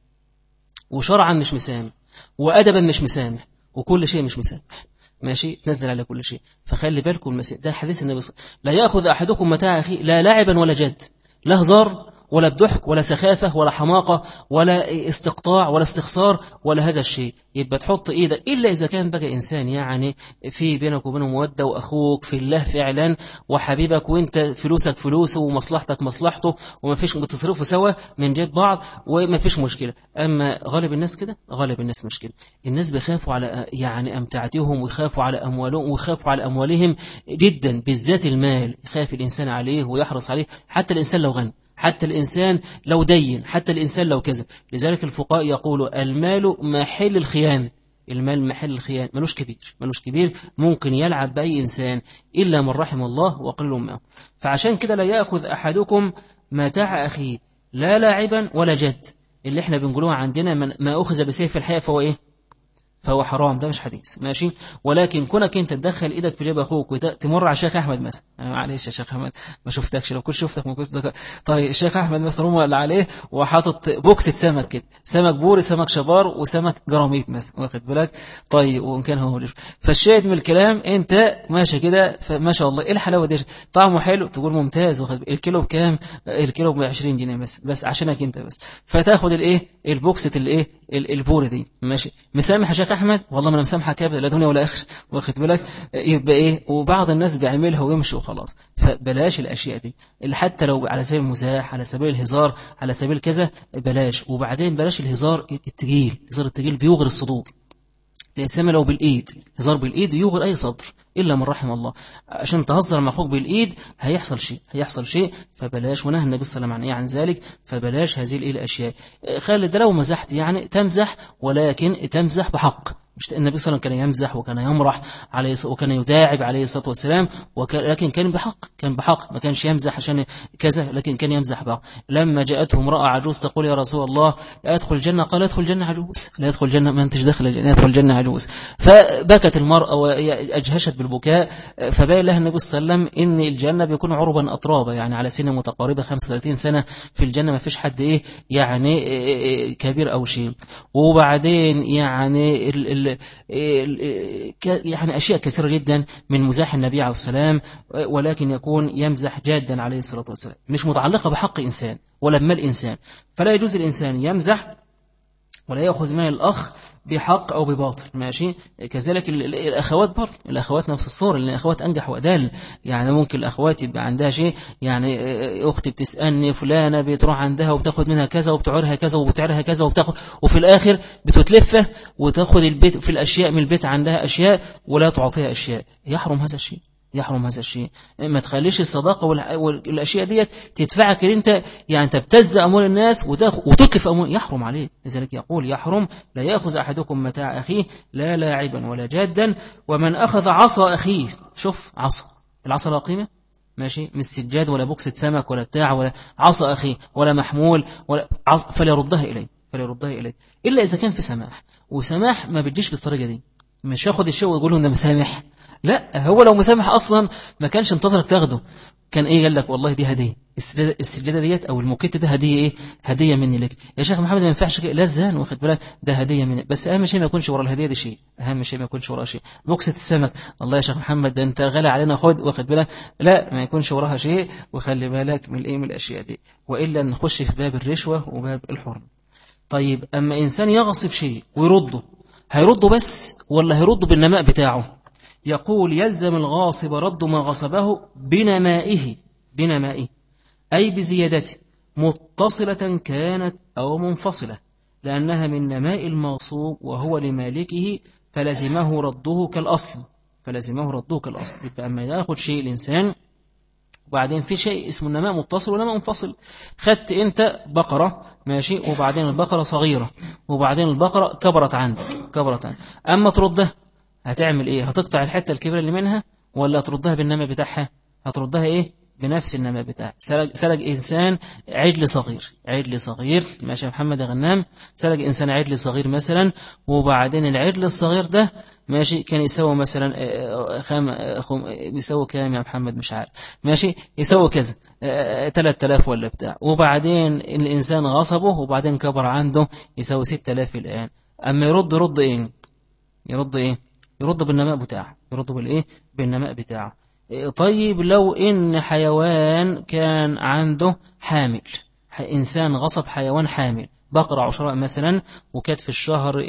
وشرعا مش مسامح وأدبا مش مسامح وكل شيء مش مسامح. ماشي؟ تنزل على كل شيء. فخلي بالكم المسيح ده حديث النبي صلى لا يأخذ أحدكم متاع أخيه لا لاعبا ولا جد. لا هزار ولا بضحك ولا سخافة ولا حماقة ولا استقطاع ولا استخسار ولا هذا الشيء. يبقى تحط إيدك إلا إذا كان بقى إنسان يعني في بينك وبينه مودة وأخوك في الله فعلا وحبيبك وإنت فلوسك فلوسه ومصلحتك مصلحته وما فيش بتصرفوا سوا من جيب بعض وما فيش مشكلة. أما غالب الناس كده غالب الناس مش كده الناس بيخافوا على يعني أمتعتهم ويخافوا على أموالهم ويخافوا على أموالهم جدا بالذات المال. يخاف الإنسان عليه ويحرص عليه. حتى الإنسان لو غني. حتى الإنسان لو دين حتى الإنسان لو كذب. لذلك الفقهاء يقولوا المال محل الخيانة. المال محل الخيانة. ملوش كبير. ملوش كبير. ممكن يلعب بأي إنسان إلا من رحم الله وقل ما. فعشان كده لا يأخذ أحدكم متاع أخيه. لا لاعبا ولا جد. اللي إحنا بنقولوها عندنا من ما أخذ بسيف الحياة فهو إيه؟ فهو حرام ده مش حديث. ماشي؟ ولكن كونك انت تدخل إيدك في جيب أخوك وتمر على الشيخ أحمد مثلا. معلش يا شيخ أحمد ما شفتكش. لو كنت شفتك ما كنت طيب الشيخ أحمد مثلا رمى اللي عليه وحاطط بوكسة سمك كده. سمك بوري سمك شبار وسمك جراميط مثلا. واخد بالك؟ طيب وإن كان هو ليش فالشاهد من الكلام انت ماشي كده ما شاء الله. إيه الحلاوة دي طعمه حلو تقول ممتاز. واخد الكيلو بكام؟ الكيلو ب 20 جنيه بس بس عشانك انت بس. فتاخد الايه؟ البوكسة الايه البوري دي. ماشي؟ مسامح يا شيخ أحمد؟ والله ما أنا مسامحك ابدا لا دنيا ولا آخر. واخد بالك؟ يبقى إيه؟ وبعض الناس بيعملها ويمشي وخلاص. فبلاش الأشياء دي. اللي حتى لو على سبيل المزاح على سبيل الهزار على سبيل كذا بلاش. وبعدين بلاش الهزار التقيل. الهزار التقيل بيوغر الصدور. الإنسان لو بالإيد. هزار بالإيد يوغر أي صدر إلا من رحم الله. عشان تهزر مع أخوك بالإيد هيحصل شيء هيحصل شيء فبلاش ونهى النبي صلى الله عليه وسلم عن ذلك فبلاش هذه الأشياء. ده لو مزحت يعني تمزح ولكن تمزح بحق. مش النبي صلى الله عليه وسلم كان يمزح وكان يمرح عليه وكان يداعب عليه الصلاة والسلام لكن كان بحق كان بحق ما كانش يمزح عشان كذا لكن كان يمزح بحق. لما جاءته امرأة عجوز تقول يا رسول الله أدخل الجنة؟ قال ادخل الجنة عجوز. لا يدخل الجنة ما أنتش داخل الجنة يدخل الجنة عجوز. فبكت المرأة وأجهشت بالبكاء فبين لها النبي صلى الله عليه وسلم إن الجنة بيكون عربا أطرابا يعني على سنة متقاربة 35 سنة في الجنة ما فيش حد إيه يعني كبير أو شيء. وبعدين يعني يعني أشياء كثيرة جدا من مزاح النبي عليه السلام ولكن يكون يمزح جادا عليه الصلاة والسلام. مش متعلقة بحق إنسان ولا بمال إنسان. فلا يجوز الإنسان يمزح ولا يأخذ مال الأخ بحق أو بباطل ماشي؟ كذلك الأخوات برضه الأخوات نفس الصور لأن الأخوات أنجح وأدال يعني ممكن الأخوات يبقى عندها شيء يعني أختي بتسألني فلانة بتروح عندها وبتاخد منها كذا وبتعرها كذا وبتعرها كذا وبتاخد وفي الآخر بتتلفه وتاخد البيت في الأشياء من البيت عندها أشياء ولا تعطيها أشياء. يحرم هذا الشيء. يحرم هذا الشيء. ما تخليش الصداقة والأشياء ديت تدفعك إن أنت يعني تبتز أموال الناس وتتلف أموال يحرم عليه لذلك يقول يحرم لا يأخذ أحدكم متاع أخيه لا لاعبا ولا جادا ومن أخذ عصا أخيه. شوف عصا. العصا لا قيمة. ماشي؟ مش سجاد ولا بوكسة سمك ولا بتاع ولا عصا أخي ولا محمول ولا عص فليردها إليه فليردها إليه إلا إذا كان في سماح. وسماح ما بتجيش بالطريقة دي. مش ياخد الشيء ويقول له ده مسامح. لا هو لو مسامح أصلا ما كانش انتظرك تاخده. كان إيه؟ قال لك والله دي هدية. السجاده ديت أو الموكيت ده هدية إيه؟ هدية مني لك. يا شيخ محمد ما ينفعش لا الزان واخد بالك؟ ده هدية مني. بس أهم شيء ما يكونش ورا الهدية دي شيء. أهم شيء ما يكونش ورا شيء. بوكسة السمك. الله يا شيخ محمد ده أنت غالي علينا خد واخد بالك؟ لا ما يكونش وراها شيء. وخلي بالك من إيه؟ من الأشياء دي. وإلا نخش في باب الرشوة وباب الحرم. طيب أما إنسان يغصب شيء ويرده هيرده بس ولا هيرده بالنماء بتاعه؟ يقول يلزم الغاصب رد ما غصبه بنمائه بنمائه أي بزيادته متصلة كانت أو منفصلة لأنها من نماء المغصوب وهو لمالكه فلزمه رده كالأصل فلزمه رده كالأصل. يبقى أما يأخذ شيء الإنسان وبعدين في شيء اسمه النماء متصل ونماء منفصل. خدت أنت بقرة ماشي وبعدين البقرة صغيرة وبعدين البقرة كبرت عندك كبرت عندك. أما تردها هتعمل إيه؟ هتقطع الحتة الكبيرة اللي منها ولا تردها بالنمى بتاعها؟ هتردها إيه؟ بنفس النمى بتاعها سرق, سرق إنسان عجل صغير عجل صغير ماشي محمد غنام. سرق إنسان عجل صغير مثلا وبعدين العجل الصغير ده ماشي كان يسوي مثلا آه، آه، خام آه، خم يسوي كام يا محمد؟ مش عارف. ماشي يسوي كذا 3000 ولا بتاع. وبعدين الإنسان غصبه وبعدين كبر عنده يسوي 6000 الآن. أما يرد يرد إيه؟ يرد إيه؟ يرد بالنماء بتاعه. يرد بالإيه؟ بالنماء بتاعه. طيب لو إن حيوان كان عنده حامل إنسان غصب حيوان حامل بقرة عشراء مثلا وكانت في الشهر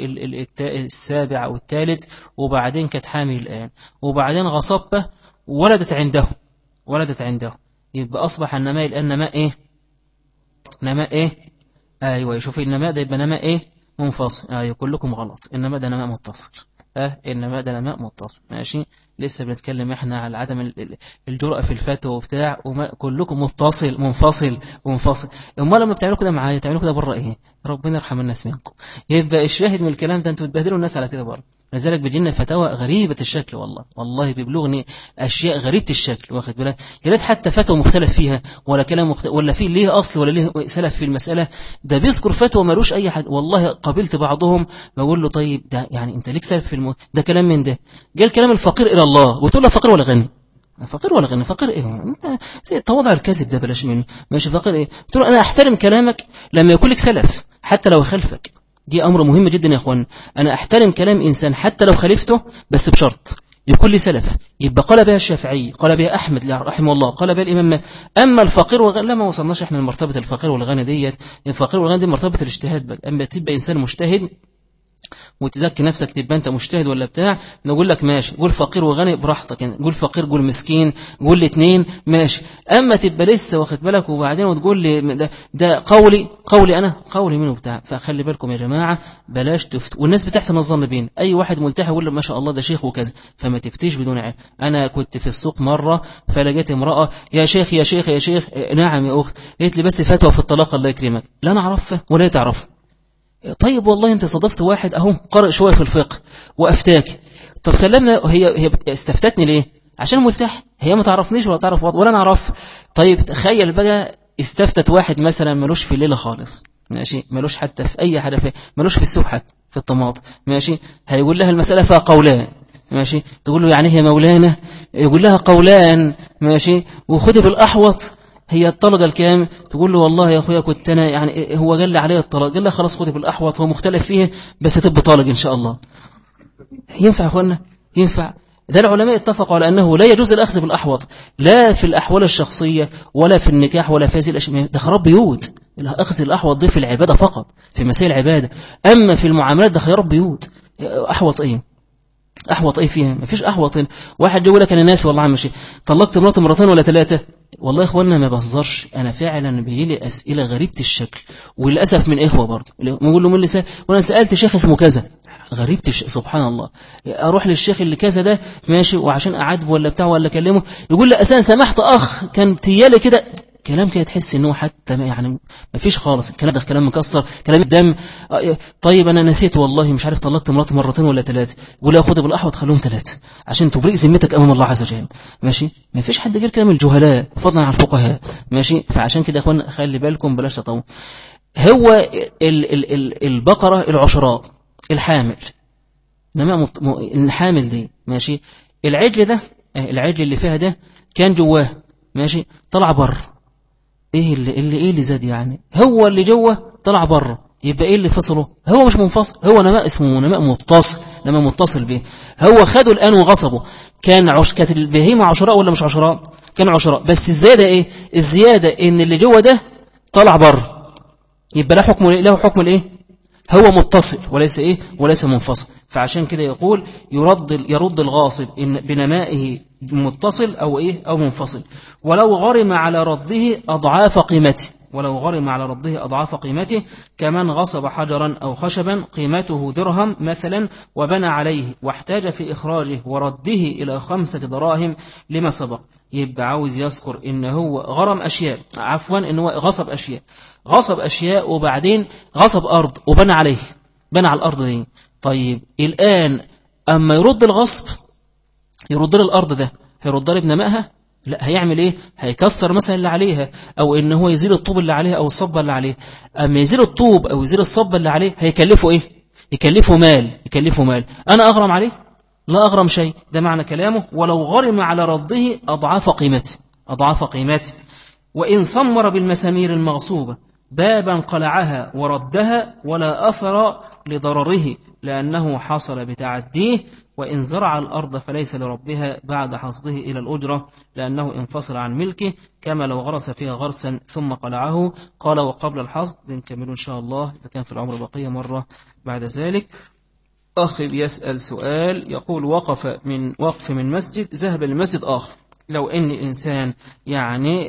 السابع أو الثالث وبعدين كانت حامل الآن وبعدين غصبه ولدت عنده ولدت عنده يبقى أصبح النماء الآن نماء إيه؟ نماء إيه؟ أيوة شوفي النماء ده يبقى نماء إيه؟ منفصل. أيوة كلكم غلط. إنما ده نماء متصل. أه إنما ده ماء متصل ماشي؟ لسه بنتكلم إحنا على عدم الجرأة في الفتوى وبتاع وما كلكم متصل منفصل ومنفصل أمال لما بتعملوا كده معايا تعملوا كده بره إيه؟ ربنا يرحم الناس منكم. يبقى الشاهد من الكلام ده أنتوا بتبهدلوا الناس على كده بره لذلك بيجينا فتاوى غريبة الشكل والله. والله بيبلغني أشياء غريبة الشكل واخد بالك؟ يا ريت حتى فتوى مختلف فيها ولا كلام مختلف ولا فيه ليه أصل ولا ليه سلف في المسألة. ده بيذكر فتوى ملوش أي حد. والله قابلت بعضهم بقول له طيب ده يعني أنت ليك سلف في الم... ده كلام من ده. قال كلام الفقير إلى الله. قلت له فقير ولا غني؟ فقير ولا غني؟ فقير إيه أنت تواضع الكذب ده بلاش منه. ماشي فقير إيه؟ قلت له أنا أحترم كلامك لما يكون لك سلف. حتى لو خلفك. دي أمر مهم جدا يا أخوان. أنا أحترم كلام إنسان حتى لو خلفته بس بشرط. لي سلف. يبقى قال بها الشافعي قال بها أحمد رحمه الله قال بها الإمام. أما الفقير والغني لا ما وصلناش إحنا لمرتبة الفقير والغني ديت. الفقير والغني دي مرتبة الاجتهاد بقى أما تبقى إنسان مجتهد وتزكي نفسك تبقى انت مجتهد ولا بتاع نقول لك ماشي قول فقير وغني براحتك يعني قول فقير قول مسكين قول الاثنين ماشي. أما تبقى لسه واخد بالك وبعدين وتقول لي ده, ده قولي قولي أنا قولي منه بتاع. فخلي بالكم يا جماعة بلاش تفت والناس بتحسن الظن بين أي واحد ملتحي يقول له ما شاء الله ده شيخ وكذا فما تفتيش بدون علم. أنا كنت في السوق مرة فلقيت امرأة يا شيخ يا شيخ يا شيخ نعم يا أخت. قالت لي بس فتوى في الطلاق الله يكرمك. لا أنا اعرفها ولا تعرفها. طيب والله انت صادفت واحد اهو قرأ شوية في الفقه وأفتاك. طب سلمنا هي هي استفتتني ليه؟ عشان ملتح هي ما تعرفنيش ولا تعرف ولا أنا أعرف. طيب تخيل بقى استفتت واحد مثلا ملوش في الليلة خالص ماشي؟ ملوش حتى في أي حاجة ملوش في السوق حتى في الطماط ماشي؟ هيقول لها المسألة فيها قولان ماشي؟ تقول له يعني هي مولانا؟ يقول لها قولان ماشي؟ وخذ بالأحوط. هي الطلقة الكام تقول له والله يا أخويا كنت أنا يعني هو قال لي عليه الطلاق قال له خلاص خذي بالأحوط هو مختلف فيه بس تبقى طالق إن شاء الله. ينفع أخوانا؟ ينفع. ده العلماء اتفقوا على أنه لا يجوز الأخذ بالأحوط لا في الأحوال الشخصية ولا في النكاح ولا في هذه الأشياء. ده خراب بيوت. أخذ الأحوط دي في العبادة فقط في مسائل العبادة. أما في المعاملات ده خيار بيوت. أحوط إيه أحوط إيه فيها ما فيش أحوط واحد يقول لك أنا ناسي والله عم شيء. طلقت مراتي مرتين ولا ثلاثة. والله يا إخواننا ما بهزرش أنا فعلا بيجي لي أسئلة غريبة الشكل وللأسف من إخوة برضه. بقول له من لسه وأنا سألت شيخ اسمه كذا. غريبة الش... سبحان الله. أروح للشيخ اللي كذا ده ماشي وعشان أعاتبه ولا بتاع ولا أكلمه يقول لي أسان سمحت أخ. كان تيالي كده كلام كده تحس ان هو حتى يعني ما فيش خالص. الكلام ده كلام مكسر كلام الدم آه، طيب أنا نسيت والله مش عارف طلقت مراتي مرتين ولا ثلاثة ولا خدها بالاحوط خلوهم ثلاثة عشان تبرئ ذمتك أمام الله عز وجل. ماشي؟ ما فيش حد غير كده من الجهلاء فضلا عن الفقهاء. ماشي؟ فعشان كده يا إخوان خلي بالكم بلاش تطور هو ال ال ال البقرة العشراء. الحامل. إنما الحامل دي ماشي؟ العجل ده آه، العجل اللي فيها ده كان جواه ماشي؟ طلع بره إيه اللي, اللي إيه اللي زاد يعني؟ هو اللي جوه طلع بره يبقى إيه اللي فصله؟ هو مش منفصل هو نماء اسمه نماء متصل نماء متصل به. هو خده الآن وغصبه. كان عش كانت البهيمه عشراء ولا مش عشراء؟ كان عشراء. بس الزيادة إيه؟ الزيادة إن اللي جوه ده طلع بره يبقى له حكم له حكم الإيه؟ هو متصل وليس إيه؟ وليس منفصل. فعشان كده يقول يرد يرد الغاصب إن بنمائه متصل أو إيه؟ أو منفصل. ولو غرم على رده أضعاف قيمته. ولو غرم على رده أضعاف قيمته كمن غصب حجرا أو خشبا قيمته درهم مثلا وبنى عليه واحتاج في إخراجه ورده إلى خمسة دراهم لما سبق. يبقى عاوز يذكر إن هو غرم أشياء عفوا إن هو غصب أشياء. غصب أشياء وبعدين غصب أرض وبنى عليه بنى على الأرض دي. طيب الآن أما يرد الغصب يرد له الأرض ده هيرد له ابن لا هيعمل إيه؟ هيكسر مثلا اللي عليها أو إن هو يزيل الطوب اللي عليها أو الصبة اللي عليه أما يزيل الطوب أو يزيل الصبة اللي عليه هيكلفه إيه؟ يكلفه مال يكلفه مال. أنا أغرم عليه؟ لا أغرم شيء ده معنى كلامه ولو غرم على رده اضعاف قيمته اضعاف قيمته. وإن صمر بالمسامير المغصوبة بابا قلعها وردها ولا أثر لضرره لأنه حصل بتعديه. وإن زرع الأرض فليس لربها بعد حصده إلى الأجرة لأنه انفصل عن ملكه كما لو غرس فيها غرسا ثم قلعه. قال وقبل الحصد نكمل إن شاء الله إذا كان في العمر بقية مرة بعد ذلك. أخ يسأل سؤال يقول وقف من وقف من مسجد ذهب لمسجد آخر. لو أن إنسان يعني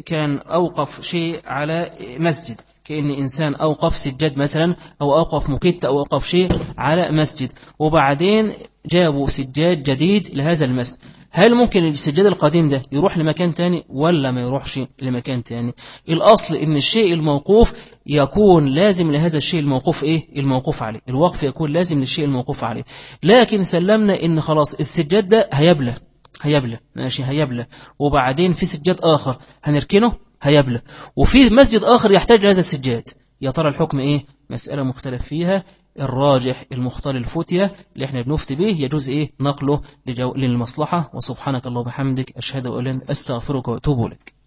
كان أوقف شيء على مسجد. كأن إنسان أوقف سجاد مثلا أو أوقف مكت أو أوقف شيء على مسجد. وبعدين جابوا سجاد جديد لهذا المسجد. هل ممكن السجاد القديم ده يروح لمكان تاني؟ ولا ما يروحش لمكان تاني؟ الأصل إن الشيء الموقوف يكون لازم لهذا الشيء الموقوف إيه؟ الموقوف عليه. الوقف يكون لازم للشيء الموقوف عليه. لكن سلمنا إن خلاص السجاد ده هيبلى هيبلى ماشي هيبلى وبعدين في سجاد آخر. هنركنه؟ هيبلى وفي مسجد آخر يحتاج لهذا السجاد. يا ترى الحكم إيه؟ مسألة مختلف فيها. الراجح المختار الفتية اللي إحنا بنفتي به يجوز إيه؟ نقله للمصلحة. وسبحانك الله وبحمدك أشهد أن أستغفرك وأتوب لك